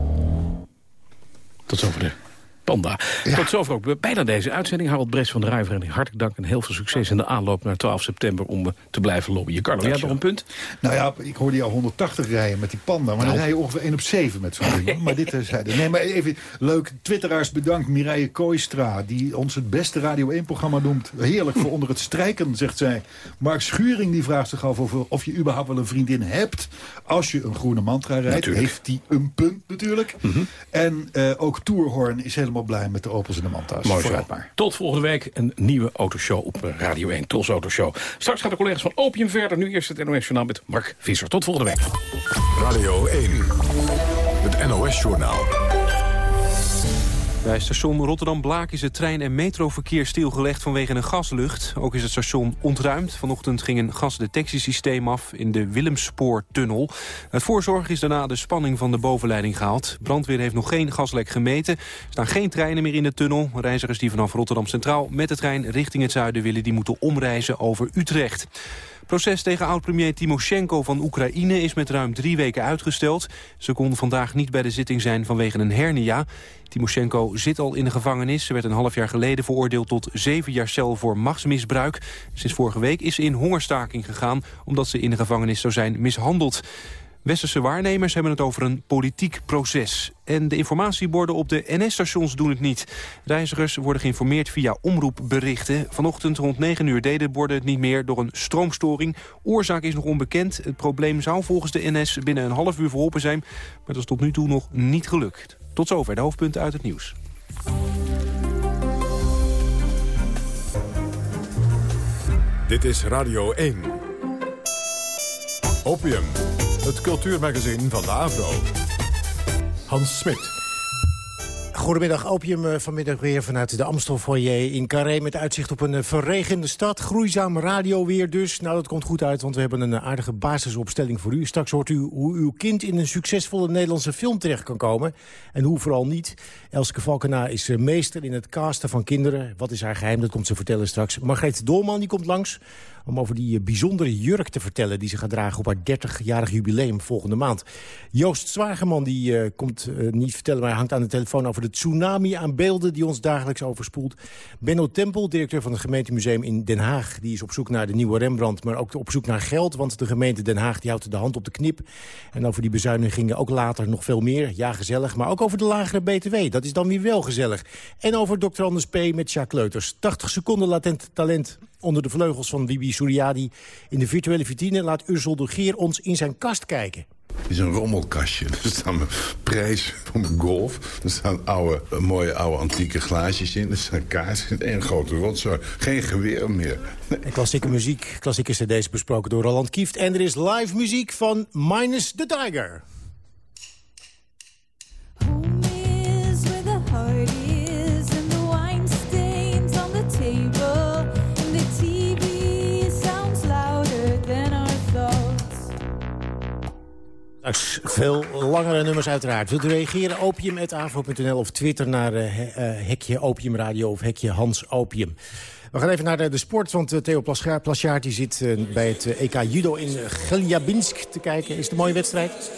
Tot zover Panda. Tot zover ook bijna deze uitzending. Harold Bres van de Rijvereniging, hartelijk dank en heel veel succes in de aanloop naar 12 september om eh, te blijven lobbyen. Carlo, jij hebt nog een punt? Nou ja, ik hoorde jou 180 rijden met die Panda, maar dan Nou. rij je ongeveer 1 op 7 met zo'n ding. Maar dit zeiden. Nee, maar even leuk. Twitteraars bedankt. Mireille Kooistra, die ons het beste Radio 1-programma noemt. Heerlijk voor *laughs* onder het strijken, zegt zij. Mark Schuring die vraagt zich af of, of je überhaupt wel een vriendin hebt. Als je een groene mantra rijdt, Natuurlijk. heeft die een punt natuurlijk. En eh, ook Tourhorn is helemaal blij met de Opels en de Manta's. Mooi zo. Maar. Tot volgende week een nieuwe autoshow op Radio 1, Tros Autoshow. Straks gaan de collega's van Opium verder. Nu eerst het NOS Journaal met Mark Visser. Tot volgende week. Radio 1. Het NOS-journaal. Bij station Rotterdam-Blaak is het trein- en metroverkeer stilgelegd vanwege een gaslucht. Ook is het station ontruimd. Vanochtend ging een gasdetectiesysteem af in de Willemspoortunnel. Het voorzorg is daarna de spanning van de bovenleiding gehaald. Brandweer heeft nog geen gaslek gemeten. Er staan geen treinen meer in de tunnel. Reizigers die vanaf Rotterdam Centraal met de trein richting het zuiden willen... die moeten omreizen over Utrecht. Proces tegen oud-premier Timoshenko van Oekraïne is met ruim drie weken uitgesteld. Ze kon vandaag niet bij de zitting zijn vanwege een hernia. Timoshenko zit al in de gevangenis. Ze werd een half jaar geleden veroordeeld tot zeven jaar cel voor machtsmisbruik. Sinds vorige week is ze in hongerstaking gegaan... omdat ze in de gevangenis zou zijn mishandeld. Westerse waarnemers hebben het over een politiek proces. En de informatieborden op de NS-stations doen het niet. Reizigers worden geïnformeerd via omroepberichten. Vanochtend rond 9 uur deden de borden het niet meer door een stroomstoring. Oorzaak is nog onbekend. Het probleem zou volgens de NS binnen een half uur verholpen zijn. Maar dat is tot nu toe nog niet gelukt. Tot zover de hoofdpunten uit het nieuws. Dit is Radio 1. Opium, het cultuurmagazin van de AVRO. Hans Smit. Goedemiddag, Opium eh, vanmiddag weer vanuit de Amstel foyer in Carré... met uitzicht op een eh, verregende stad. Groeizaam radio weer dus. Nou, dat komt goed uit, want we hebben een eh, aardige basisopstelling voor u. Straks hoort u hoe uw kind in een succesvolle Nederlandse film terecht kan komen. En hoe vooral niet. Elske Valkena is meester in het casten van kinderen. Wat is haar geheim? Dat komt ze vertellen straks. Margreet Doorman die komt langs om over die eh, bijzondere jurk te vertellen... die ze gaat dragen op haar 30-jarig jubileum volgende maand. Joost Zwageman die, eh, komt eh, niet vertellen, maar hij hangt aan de telefoon... over de tsunami aan beelden die ons dagelijks overspoelt. Benno Tempel, directeur van het gemeentemuseum in Den Haag... die is op zoek naar de nieuwe Rembrandt, maar ook op zoek naar geld... want de gemeente Den Haag die houdt de hand op de knip. En over die bezuinigingen ook later nog veel meer. Ja, gezellig, maar ook over de lagere BTW. Dat is dan weer wel gezellig. En over Dr. Anders P. met Jacques Leuters. 80 seconden latent talent onder de vleugels van Bibi Suriadi. In de virtuele vitrine laat Ursel de Geer ons in zijn kast kijken. Het is een rommelkastje. *laughs* Er staan mijn prijs van mijn golf. Er staan oude, mooie oude antieke glaasjes in. Er staan kaarsen in en een grote rotzooi. Geen geweer meer. En klassieke muziek, klassieke cd's besproken door Roland Kieft. En er is live muziek van Minus the Tiger. Straks veel langere nummers uiteraard. Wilt u reageren? Opium.avro.nl of Twitter naar eh, hekje Opiumradio of hekje Hans Opium. We gaan even naar de, sport, want eh, Theo Plaschaert die zit bij het EK Judo in Gelyabinsk te kijken. Is het een mooie wedstrijd?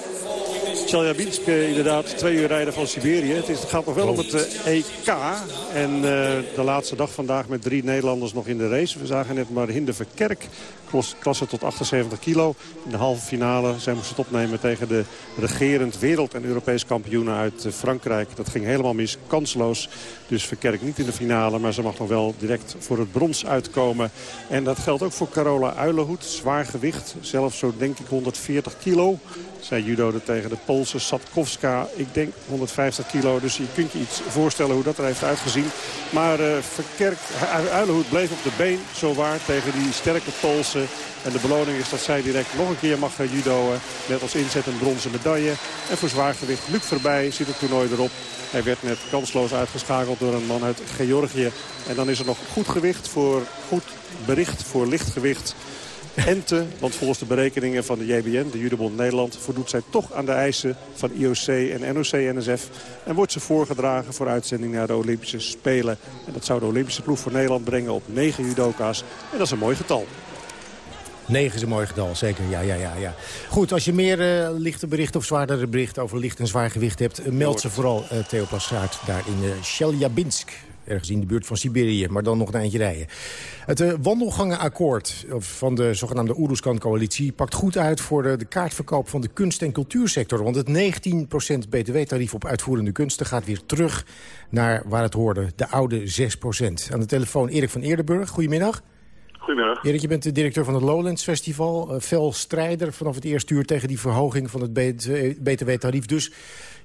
Chelyabinsk, eh, inderdaad, twee uur rijden van Siberië. Het, is, gaat nog wel om het eh, EK. En eh, de laatste dag vandaag met drie Nederlanders nog in de race. We zagen net Marhinde Verkerk, klas- klasse tot 78 kilo. In de halve finale. Zij moest het opnemen tegen de regerend wereld- en Europees kampioenen uit Frankrijk. Dat ging helemaal mis, kansloos. Dus Verkerk niet in de finale, maar ze mag nog wel direct voor het brons uitkomen. En dat geldt ook voor Carola Uilenhoed. Zwaar gewicht, zelfs zo denk ik 140 kilo. Zij judode tegen de Poolse Satkowska. Ik denk 150 kilo, dus je kunt je iets voorstellen hoe dat er heeft uitgezien. Maar eh Verkerk, Ui- Uilenhoed bleef op de been, zo waar, tegen die sterke Poolse. En de beloning is dat zij direct nog een keer mag eh, judoën. Met als inzet een bronzen medaille. En voor zwaargewicht Luc voorbij zit het toernooi erop. Hij werd net kansloos uitgeschakeld door een man uit Georgië. En dan is er nog goed gewicht voor goed bericht voor lichtgewicht. Ente, want volgens de berekeningen van de JBN, de Judebond Nederland... voldoet zij toch aan de eisen van IOC en NOC-NSF... en wordt ze voorgedragen voor uitzending naar de Olympische Spelen. En dat zou de Olympische ploeg voor Nederland brengen op 9 judoka's. En dat is een mooi getal. 9 is een mooi getal, zeker. Ja, ja, ja, ja. Goed, als je meer eh, lichte berichten of zwaardere berichten over licht en zwaar gewicht hebt... eh, meld ze vooral uh, Theo Plassaert daar in uh, Chelyabinsk. Ergens in de buurt van Siberië, maar dan nog een eindje rijden. Het uh, wandelgangenakkoord van de zogenaamde Oeruzkan-coalitie... pakt goed uit voor de, de, kaartverkoop van de kunst- en cultuursector. Want het 19% btw-tarief op uitvoerende kunsten gaat weer terug... naar waar het hoorde, de oude 6%. Aan de telefoon Erik van Eerdenburg. Goedemiddag. Goedemiddag. Erik, je bent de directeur van het Lowlands Festival. Uh, fel strijder vanaf het eerste uur tegen die verhoging van het btw-tarief. Dus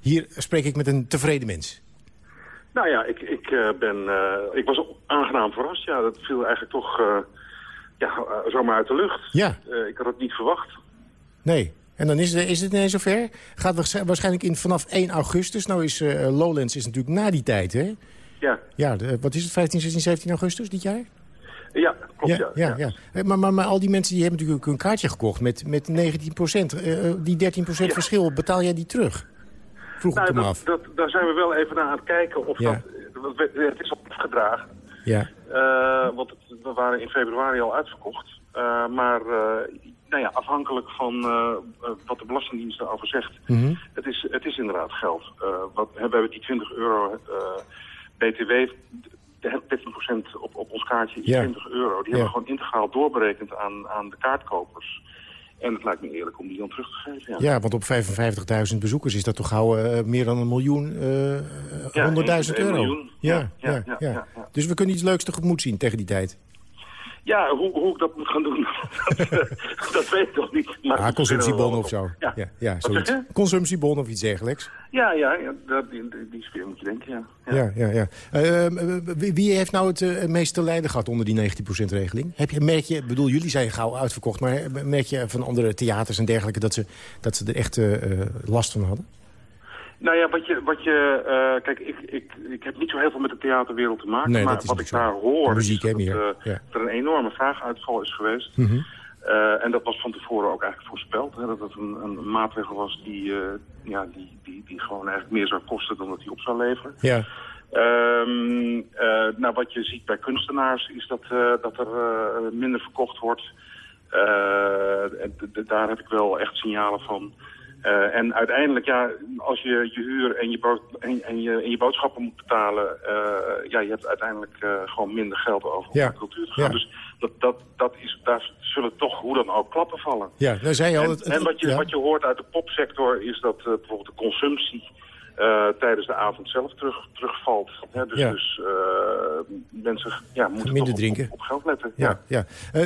hier spreek ik met een tevreden mens. Nou ja, ik, ik, uh, ben, uh, ik was aangenaam verrast. Ja, dat viel eigenlijk toch uh, ja, zomaar uit de lucht. Ja. ik had het niet verwacht. Nee. En dan is het, is het ineens zover. Gaat waarschijnlijk in, vanaf 1 augustus. Nou is Lowlands is natuurlijk na die tijd, hè? Ja. Ja, de, wat is het, 15, 16, 17 augustus dit jaar? Ja, klopt, ja. ja, ja, ja. Maar, maar, maar al die mensen die hebben natuurlijk een kaartje gekocht met, met 19 procent. die 13 procent verschil, betaal jij die terug? Vroeg nou, ik hem dat, af. Dat, daar zijn we wel even naar aan het kijken of dat... Het, is al afgedragen. Ja. Eh, want het, we waren in februari al uitverkocht. Eh, maar eh, nou ja, afhankelijk van wat de Belastingdienst daarover zegt... Mhm. het, is, het is inderdaad geld. Wat, we hebben die 20 euro BTW... de 13% op, op ons kaartje is Ja. 20 euro. Die Ja. hebben we gewoon integraal doorberekend aan, aan de kaartkopers. En het lijkt me eerlijk om die dan terug te geven. Ja, Ja, want op 55.000 bezoekers is dat toch gauw eh, meer dan een miljoen, eh, Ja, 100.000 een euro. miljoen. Ja, ja, ja. Dus we kunnen iets leuks tegemoet zien tegen die tijd. Ja, hoe, hoe ik dat moet gaan doen, *laughs* dat, eh, dat weet ik nog niet. Maar Ah, we consumptiebon of zo. Ja, ja, ja zoiets. Consumptiebon of iets dergelijks. ja, ja, ja dat, die, sfeer moet je denken, ja. Ja, ja, ja. Eh, eh, wie, wie heeft nou het eh, meest te lijden gehad onder die 19%-regeling? Heb je, merk je, bedoel, jullie zijn gauw uitverkocht... maar merk je van andere theaters en dergelijke... dat ze, dat ze er echt eh, eh, last van hadden? Nou ja, wat je, wat je eh, kijk, ik, ik, ik heb niet zo heel veel met de theaterwereld te maken, Nee, maar wat ik zo. daar hoor, De muziek, is dat, eh, Ja. er een enorme vraaguitval is geweest. Mhm. Eh, en dat was van tevoren ook eigenlijk voorspeld, hè, dat het een, een maatregel was die, ja, die, die, die gewoon eigenlijk meer zou kosten dan dat die op zou leveren. Ja. Ehm, eh, nou, wat je ziet bij kunstenaars is dat, dat er minder verkocht wordt. Daar heb ik wel echt signalen van. Eh, en uiteindelijk, ja, als je je huur en je, bood- en, en je, en je boodschappen moet betalen... eh, ja, je hebt uiteindelijk eh, gewoon minder geld over om Ja. naar de cultuur te gaan. Ja. Dus dat, dat, dat is, daar zullen toch hoe dan ook klappen vallen. Ja, nou zei je al... En, het- het- en wat, je, ja. wat je hoort uit de popsector is dat bijvoorbeeld de consumptie eh, tijdens de avond zelf terug, terugvalt. Hè? Dus, Ja. dus eh, mensen ja, moeten Minder op- drinken. Op, op geld letten. Ja, ja. Eh,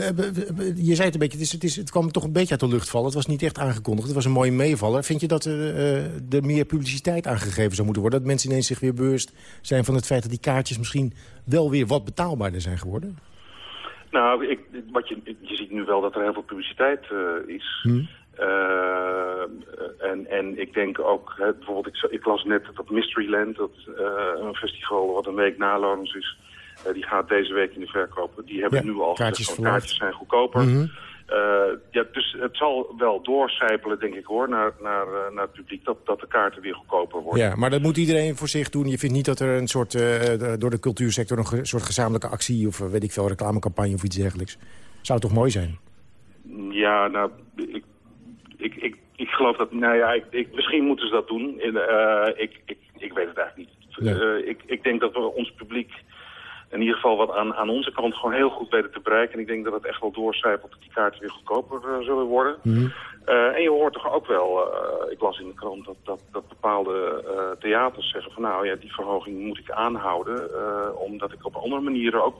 je zei het een beetje, het, is, het, is, het kwam toch een beetje uit de lucht vallen. Het was niet echt aangekondigd, het was een mooie meevaller. Vind je dat er meer publiciteit aangegeven zou moeten worden? Dat mensen ineens zich weer bewust zijn van het feit dat die kaartjes misschien wel weer wat betaalbaarder zijn geworden? Nou, ik, wat je, je ziet nu wel dat er heel veel publiciteit is. Hm? Eh, en, en ik denk ook, hè, bijvoorbeeld, ik, ik las net dat Mysteryland, dat eh, een festival wat een week na is, eh, die gaat deze week in de verkoop. Die hebben Ja, nu al kaartjes gezegd, van, verlaagd. kaartjes zijn goedkoper. Mhm. Ja, dus het zal wel doorcijpelen, denk ik hoor, naar, naar, naar het publiek, dat, dat de kaarten weer goedkoper worden. Ja, maar dat moet iedereen voor zich doen. Je vindt niet dat er een soort, door de cultuursector een ge- soort gezamenlijke actie... of weet ik veel, reclamecampagne of iets dergelijks. Zou toch mooi zijn? Ja, nou, ik, ik, ik, ik geloof dat, nou ja, ik, ik, misschien moeten ze dat doen. In, eh, ik, ik, ik weet het eigenlijk niet. Nee. Eh, ik, ik denk dat we ons publiek in ieder geval wat aan, aan onze kant gewoon heel goed weten te bereiken. En ik denk dat het echt wel doorcijpelt dat die kaarten weer goedkoper eh, zullen worden. Mhm. Eh, en je hoort toch ook wel, eh, ik las in de krant dat, dat, dat bepaalde theaters zeggen van nou ja, die verhoging moet ik aanhouden. omdat ik op andere manieren ook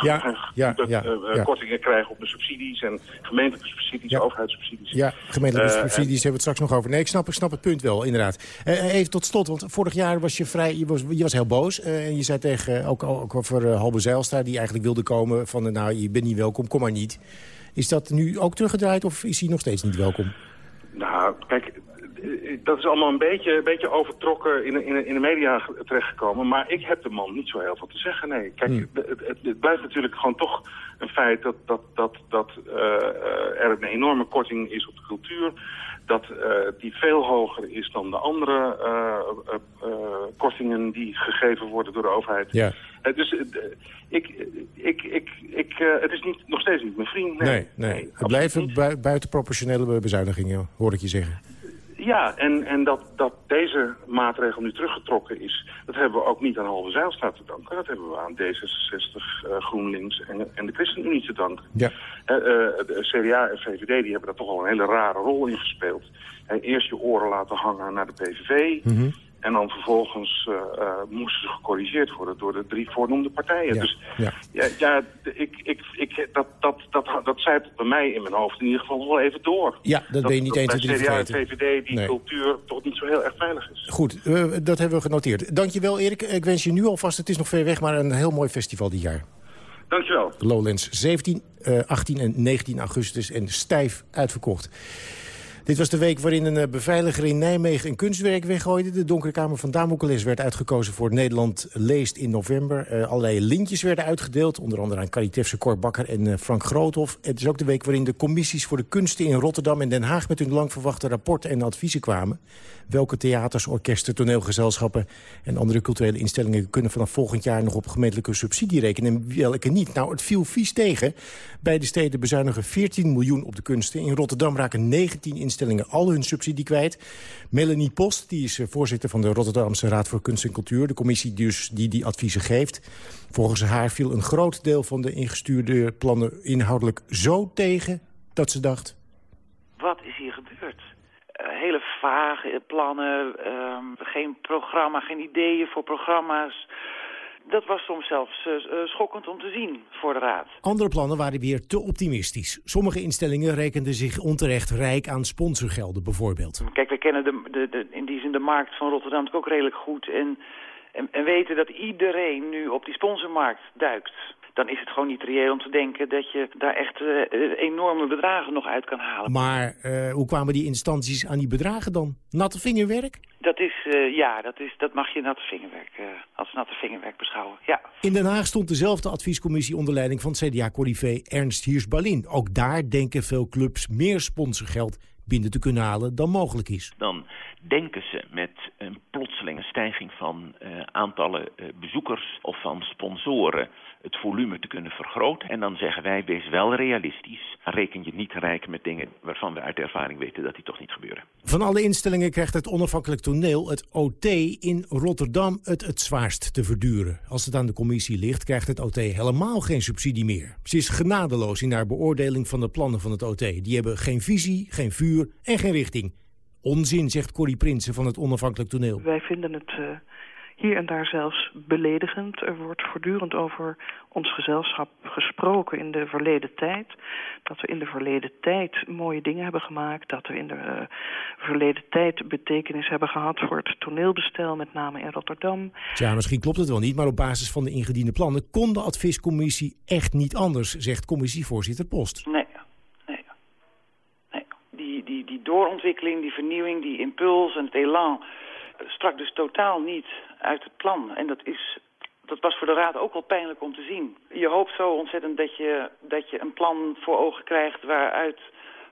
Ja, ja, ja, ja. kortingen krijg op mijn subsidies en gemeentelijke subsidies, overheidssubsidies. Ja, gemeentelijke subsidies hebben we het straks nog over. Nee, ik snap, ik snap het punt wel, inderdaad. Even tot slot, want vorig jaar was je vrij... Je was, je was heel boos en je zei tegen, ook, ook over uh, Halbe Zijlstra... die eigenlijk wilde komen van, eh, nou, je bent niet welkom, kom maar niet. Is dat nu ook teruggedraaid of is hij nog steeds niet welkom? Nou, kijk, eh, dat is allemaal een beetje, een beetje overtrokken in, de- in, in de media ge- terechtgekomen. Maar ik heb de man niet zo heel veel te zeggen, nee. Kijk, Hmm. het, het, het blijft natuurlijk gewoon toch een feit dat, dat, dat, dat eh, eh, er een enorme korting is op de cultuur. Dat eh, die veel hoger is dan de andere eh, eh, eh, kortingen die gegeven worden door de overheid. Ja. Eh, dus eh, ik, ik, ik, ik, eh, het is niet, nog steeds niet mijn vriend. Nee, nee. Het blijven bui buitenproportionele bezuinigingen, hoor ik je zeggen. Ja, en, en dat, dat deze maatregel nu teruggetrokken is... dat hebben we ook niet aan halve Zijlstra te danken. Dat hebben we aan D66, eh, GroenLinks en, en de ChristenUnie te danken. Ja. Eh, eh, de CDA en VVD die hebben daar toch al een hele rare rol in gespeeld. En eerst je oren laten hangen naar de PVV... Mhm. En dan vervolgens eh, eh, moesten ze gecorrigeerd worden door de drie voornoemde partijen. Ja, Dus ja. ja, ik, ik, ik, dat, dat, dat, dat zijpelt bij mij in mijn hoofd in ieder geval wel even door. Ja, dat ben je niet dat 1, 2, 3 bij CDA en. VVD die Nee. cultuur toch niet zo heel erg veilig is. Goed, eh, dat hebben we genoteerd. Dankjewel Erik. Ik wens je nu alvast, het is nog ver weg, maar een heel mooi festival dit jaar. Dankjewel. Lowlands 17, eh, 18 en 19 augustus en stijf uitverkocht. Dit was de week waarin een eh, beveiliger in Nijmegen een kunstwerk weggooide. De Donkere Kamer van Damocles werd uitgekozen voor Nederland leest in november. Eh, allerlei lintjes werden uitgedeeld, onder andere aan Karitefse Cor Bakker en eh, Frank Groothoff. Het is ook de week waarin de commissies voor de kunsten in Rotterdam en Den Haag... met hun lang verwachte rapporten en adviezen kwamen. Welke theaters, orkesten, toneelgezelschappen en andere culturele instellingen... kunnen vanaf volgend jaar nog op gemeentelijke subsidie rekenen en welke niet? Nou, het viel vies tegen. Beide steden bezuinigen 14 miljoen op de kunsten. In Rotterdam raken 19 instellingen al hun subsidie kwijt. Melanie Post, die is eh, voorzitter van de Rotterdamse Raad voor Kunst en Cultuur... de commissie dus die die adviezen geeft. Volgens haar viel een groot deel van de ingestuurde plannen inhoudelijk zo tegen... dat ze dacht, Wat is hier gebeurd? Eh, hele vage plannen, ehm, geen programma, geen ideeën voor programma's. Dat was soms zelfs eh, eh, schokkend om te zien voor de raad. Andere plannen waren weer te optimistisch. Sommige instellingen rekenden zich onterecht rijk aan sponsorgelden bijvoorbeeld. Kijk, wij kennen de, de, de, in die zin de markt van Rotterdam ook redelijk goed. En, en, en weten dat iedereen nu op die sponsormarkt duikt. Dan is het gewoon niet reëel om te denken dat je daar echt eh, enorme bedragen nog uit kan halen. Maar eh, hoe kwamen die instanties aan die bedragen dan? Natte vingerwerk? Dat is, eh, ja, dat, is, dat mag je natte vingerwerk, eh, als natte vingerwerk beschouwen. Ja. In Den Haag stond dezelfde adviescommissie onder leiding van CDA-corrivé Ernst Hiers-Balin. Ook daar denken veel clubs meer sponsorgeld binnen te kunnen halen dan mogelijk is. dan denken ze met een plotselinge stijging van eh, aantallen eh, bezoekers of van sponsoren het volume te kunnen vergroten. En dan zeggen wij, wees wel realistisch. Reken je niet rijk met dingen waarvan we uit ervaring weten dat die toch niet gebeuren. Van alle instellingen krijgt het onafhankelijk toneel, het OT, in Rotterdam het het zwaarst te verduren. Als het aan de commissie ligt, krijgt het OT helemaal geen subsidie meer. Ze is genadeloos in haar beoordeling van de plannen van het OT. Die hebben geen visie, geen vuur en geen richting. Onzin, zegt Corrie Prinsen van het onafhankelijk toneel. Wij vinden het eh, hier en daar zelfs beledigend. Er wordt voortdurend over ons gezelschap gesproken in de verleden tijd. Dat we in de verleden tijd mooie dingen hebben gemaakt. Dat we in de eh, verleden tijd betekenis hebben gehad voor het toneelbestel, met name in Rotterdam. Tja, misschien klopt het wel niet, maar op basis van de ingediende plannen... kon de adviescommissie echt niet anders, zegt commissievoorzitter Post. Nee. Die, die, die doorontwikkeling, die vernieuwing, die impuls en het elan... eh, strak dus totaal niet uit het plan. En dat is... Dat was voor de Raad ook wel pijnlijk om te zien. Je hoopt zo ontzettend dat je, dat je een plan voor ogen krijgt waaruit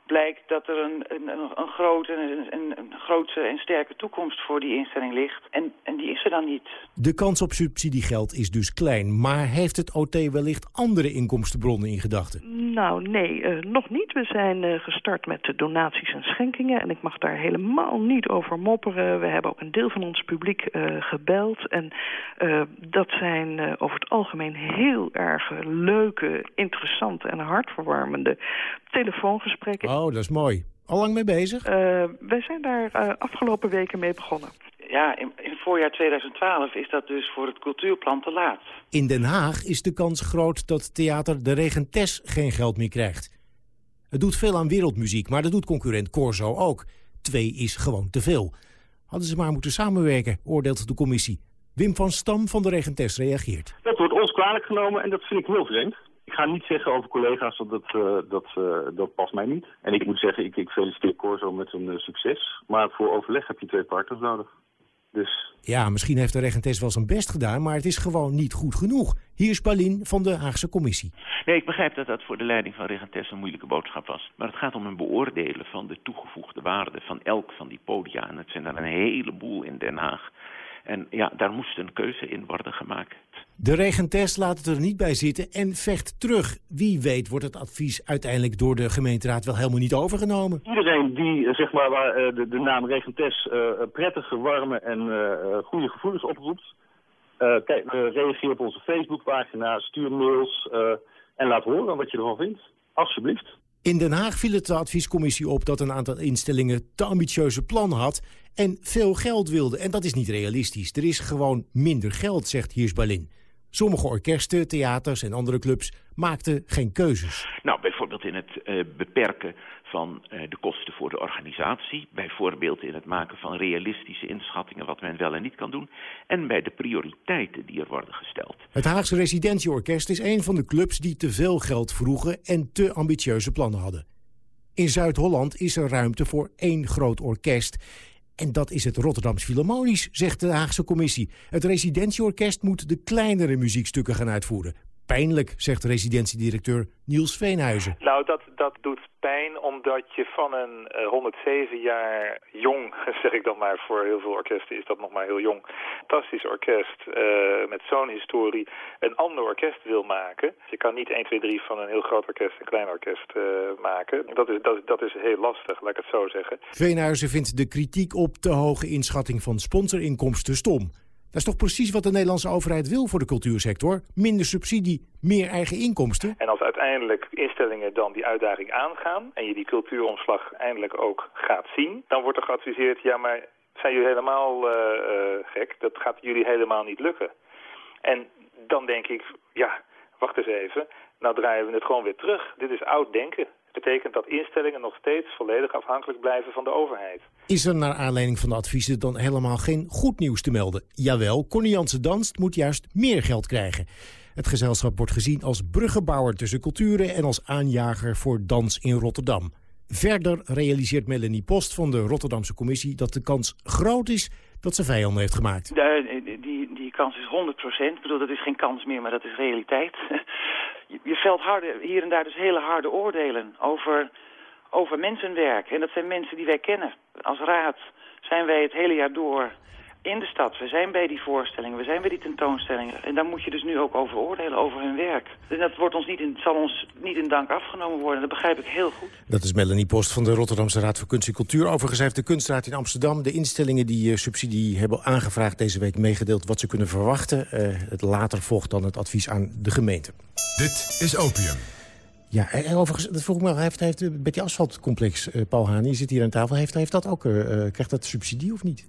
blijkt dat er een, een, een, grote, een, een, grote en sterke toekomst voor die instelling ligt. En, en die is er dan niet. De kans op subsidiegeld is dus klein, maar heeft het OT wellicht andere inkomstenbronnen in gedachten? Nou, nee, eh, nog niet. We zijn eh, gestart met de donaties en schenkingen. En ik mag daar helemaal niet over mopperen. We hebben ook een deel van ons publiek eh, gebeld. En eh, dat zijn eh, over het algemeen heel erg leuke, interessante en hartverwarmende telefoongesprekken. Oh, dat is mooi. Al lang mee bezig? Eh, wij zijn daar eh, afgelopen weken mee begonnen. Ja, in, in voorjaar 2012 is dat dus voor het cultuurplan te laat. In Den Haag is de kans groot dat theater De Regentes geen geld meer krijgt. Het doet veel aan wereldmuziek, maar dat doet concurrent Corso ook. Twee is gewoon te veel. Hadden ze maar moeten samenwerken, oordeelt de commissie. Wim van Stam van De Regentes reageert. Dat wordt ons kwalijk genomen en dat vind ik heel vreemd. Ik ga niet zeggen over collega's dat dat, eh, dat, eh, dat past mij niet. En ik moet zeggen, ik, ik feliciteer Corso met zijn eh, succes. Maar voor overleg heb je twee partners nodig. Dus Ja, misschien heeft de Regentes wel zijn best gedaan, maar het is gewoon niet goed genoeg. Hier is Paulien van de Haagse commissie. Nee, ik begrijp dat dat voor de leiding van Regentes een moeilijke boodschap was. Maar het gaat om een beoordelen van de toegevoegde waarde van elk van die podia. En het zijn er een heleboel in Den Haag. En ja, daar moest een keuze in worden gemaakt. De regentest laat het er niet bij zitten en vecht terug. Wie weet wordt het advies uiteindelijk door de gemeenteraad wel helemaal niet overgenomen. Iedereen die, eh, zeg maar, waar eh, de, de naam Regentes eh, prettige, warme en eh, eh, goede gevoelens oproept... eh, kijk, reageer op onze Facebookpagina, stuur mails eh, en laat horen wat je ervan vindt. Alsjeblieft. In Den Haag viel het de adviescommissie op dat een aantal instellingen te ambitieuze plannen had en veel geld wilde. En dat is niet realistisch. Er is gewoon minder geld, zegt Hiers Berlin. Sommige orkesten, theaters en andere clubs maakten geen keuzes. Nou, bijvoorbeeld in het eh, beperken van eh, de kosten voor de organisatie. Bijvoorbeeld in het maken van realistische inschattingen wat men wel en niet kan doen. En bij de prioriteiten die er worden gesteld. Het Haagse Residentieorkest is een van de clubs die te veel geld vroegen en te ambitieuze plannen hadden. In Zuid-Holland is er ruimte voor één groot orkest. En dat is het Rotterdams Philharmonisch, zegt de Haagse commissie. Het residentieorkest moet de kleinere muziekstukken gaan uitvoeren. Pijnlijk, zegt residentiedirecteur Niels Veenhuizen. Nou, dat, dat doet pijn omdat je van een eh, 107 jaar jong, *laughs* zeg ik dan maar, voor heel veel orkesten is dat nog maar heel jong, fantastisch orkest eh, met zo'n historie een ander orkest wil maken. Je kan niet 1, 2, 3 van een heel groot orkest een klein orkest eh, maken. Dat is, dat, dat is heel lastig, laat ik het zo zeggen. Veenhuizen vindt de kritiek op te hoge inschatting van sponsorinkomsten stom. Dat is toch precies wat de Nederlandse overheid wil voor de cultuursector? Minder subsidie, meer eigen inkomsten? En als uiteindelijk instellingen dan die uitdaging aangaan... en je die cultuuromslag eindelijk ook gaat zien... dan wordt er geadviseerd, ja, maar zijn jullie helemaal eh, eh, gek? Dat gaat jullie helemaal niet lukken. En dan denk ik, ja, wacht eens even. Nou draaien we het gewoon weer terug. Dit is oud denken. Betekent dat instellingen nog steeds volledig afhankelijk blijven van de overheid. Is er naar aanleiding van de adviezen dan helemaal geen goed nieuws te melden? Jawel, Connie Jansen Danst moet juist meer geld krijgen. Het gezelschap wordt gezien als bruggenbouwer tussen culturen... en als aanjager voor dans in Rotterdam. Verder realiseert Melanie Post van de Rotterdamse commissie... dat de kans groot is dat ze vijanden heeft gemaakt. De- die, die kans is 100 procent. Ik bedoel, dat is geen kans meer, maar dat is realiteit. Je, je velt harde, hier en daar dus hele harde oordelen over, over mensenwerk. En dat zijn mensen die wij kennen. Als raad zijn wij het hele jaar door in de stad. We zijn bij die voorstellingen, we zijn bij die tentoonstellingen. En daar moet je dus nu ook over oordelen, over hun werk. En dat wordt ons niet in, zal ons niet in dank afgenomen worden. Dat begrijp ik heel goed. Dat is Melanie Post van de Rotterdamse Raad voor Kunst en Cultuur. Overigens heeft de Kunstraad in Amsterdam de instellingen die eh, subsidie hebben aangevraagd... deze week meegedeeld wat ze kunnen verwachten. Eh, het later volgt dan het advies aan de gemeente. Dit is Opium. Ja, en en overigens, dat vroeg ik me af, heeft, heeft eh, met die asfaltcomplex, eh, Paul Haan, je zit hier aan tafel, heeft, heeft dat ook, eh, krijgt dat subsidie of niet?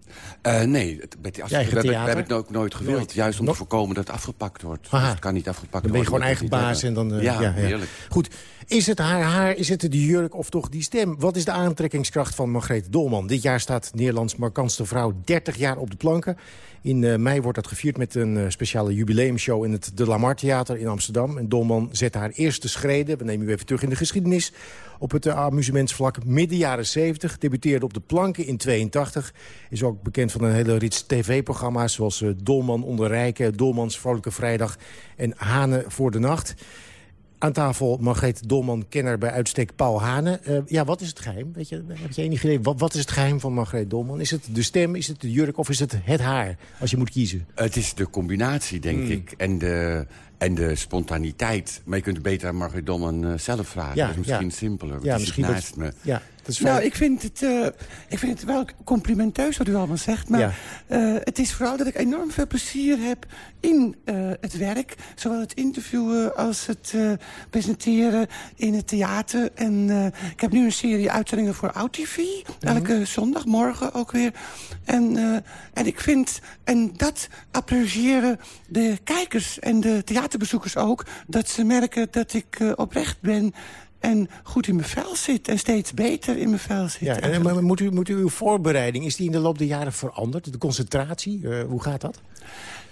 Nee, met die eigen we, hebben, het ook nooit gewild. Nooit. Juist om te voorkomen dat het afgepakt wordt. Dus het kan niet afgepakt Dan ben je worden. gewoon eigen baas en dan... eh, ja, heerlijk. Goed, is het haar haar, is het de jurk of toch die stem? Wat is de aantrekkingskracht van Margreet Dolman? Dit jaar staat Nederlands markantste vrouw 30 jaar op de planken. In eh, mei wordt dat gevierd met een eh, speciale jubileumshow... in het De Lamar Theater in Amsterdam. En Dolman zet haar eerste schreden, we nemen u even terug in de geschiedenis... op het eh, amusementsvlak midden jaren 70. Debuteerde op de planken in 82. Is ook bekend van een hele rits tv-programma's... zoals Dolman onder Rijken, Dolmans Vrolijke Vrijdag... en Hanen voor de Nacht... Aan tafel Margreet Dolman, kenner bij uitstek Paul Hane. Eh, ja, wat is het geheim? Weet je, heb je enig idee? Wat, wat is het geheim van Margreet Dolman? Is het de stem, is het de jurk of is het het haar? Als je moet kiezen. Het is de combinatie, denk Hmm. ik. En de, en de spontaniteit. Maar je kunt het beter aan Margaret Dolman eh, zelf vragen. Ja, dat is misschien ja. simpeler. Ja, misschien naast dat- me. Ja, is Nou, ik vind, het, eh, ik vind het wel complimenteus wat u allemaal zegt. Maar Ja. eh, het is vooral dat ik enorm veel plezier heb in eh, het werk. Zowel het interviewen als het presenteren in het theater. En ik heb nu een serie uitzendingen voor OutTV. Elke zondagmorgen ook weer. En, en ik vind, en dat appreciëren de kijkers en de theaterbezoekers ook... dat ze merken dat ik oprecht ben en goed in mijn vel zit. En steeds beter in mijn vel zit. Ja, en, maar moet, u, moet u uw voorbereiding, is die in de loop der jaren veranderd? De concentratie, eh, hoe gaat dat?